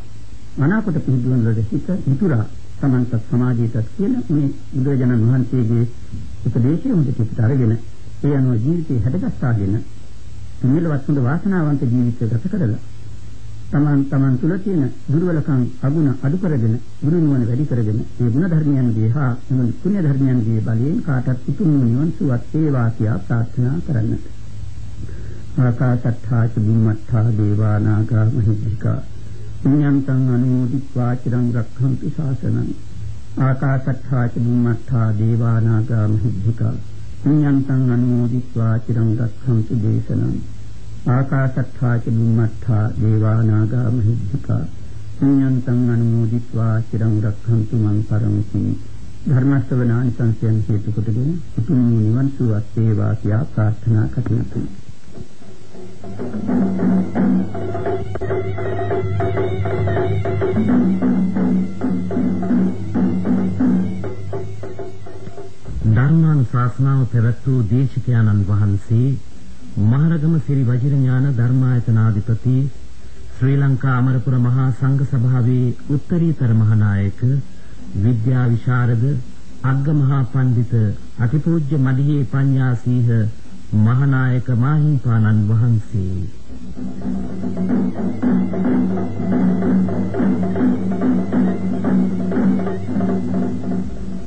මනාකොට පිටුන ලද හිත මිතුරා සමන්ත සමාජයටත් කියන මේ බුදුරජාණන් වහන්සේගේ උපදේශය හොඳට අරගෙන ඒ අනුව ජීවිතේ හැදගස්සාගෙන මෙලවත් හොඳ වාසනාවන්ත ජීවිතයක් ගත කරලා තමන් තමන් තුළ තියෙන දුර්වලකම් අගුණ අඩු කරගෙන ගුණ නුවණ වැඩි කරගෙන ඒ ගුණ ධර්මයන්ගේ හා පුණ්‍ය ධර්මයන්ගේ බලයෙන් කාටත් උතුම් නිවන් සුවත් වේවා කියා ප්‍රාර්ථනා කරන්නට. ආකාසත්තා ච බුම්මත්තා දේවානාගා මහිද්దికා. පුඤ්ඤන්තං අනුමෝදිत्वा චිරං රක්ඛන්තු ශාසනං. ආකාසත්තා ච බුම්මත්තා දේවානාගා මහිද්దికා. පුඤ්ඤන්තං අනුමෝදිत्वा චිරං රක්ඛන්තු දේශනං. ආකාසත්තා ච බුම්මත්තා දේවානාගා මහිද්దికා. පුඤ්ඤන්තං අනුමෝදිत्वा චිරං රක්ඛන්තු මං පරමසිං ධර්මස්තවනානි සංසයන් හේතු කොටගෙන උතුම් නිවන් සුවත් වේවා කියා ප්‍රාර්ථනා කරනවා. ධර්මානුශාසනාව පැවැත් වූ දේශිකානන් වහන්සේ මහරගම සිරි වජිරඥාන ධර්මායතනාධිපති ශ්‍රී ලංකා අමරපුර මහා සංඝ සභාවේ උත්තරීතර මහානායක විද්‍යා විශාරද අග්ගමහා පඬිත අතිපූජ්‍ය මඩිහේ පඤ්ඤාසීහ මහානායක මාහිම්පාණන් වහන්සේ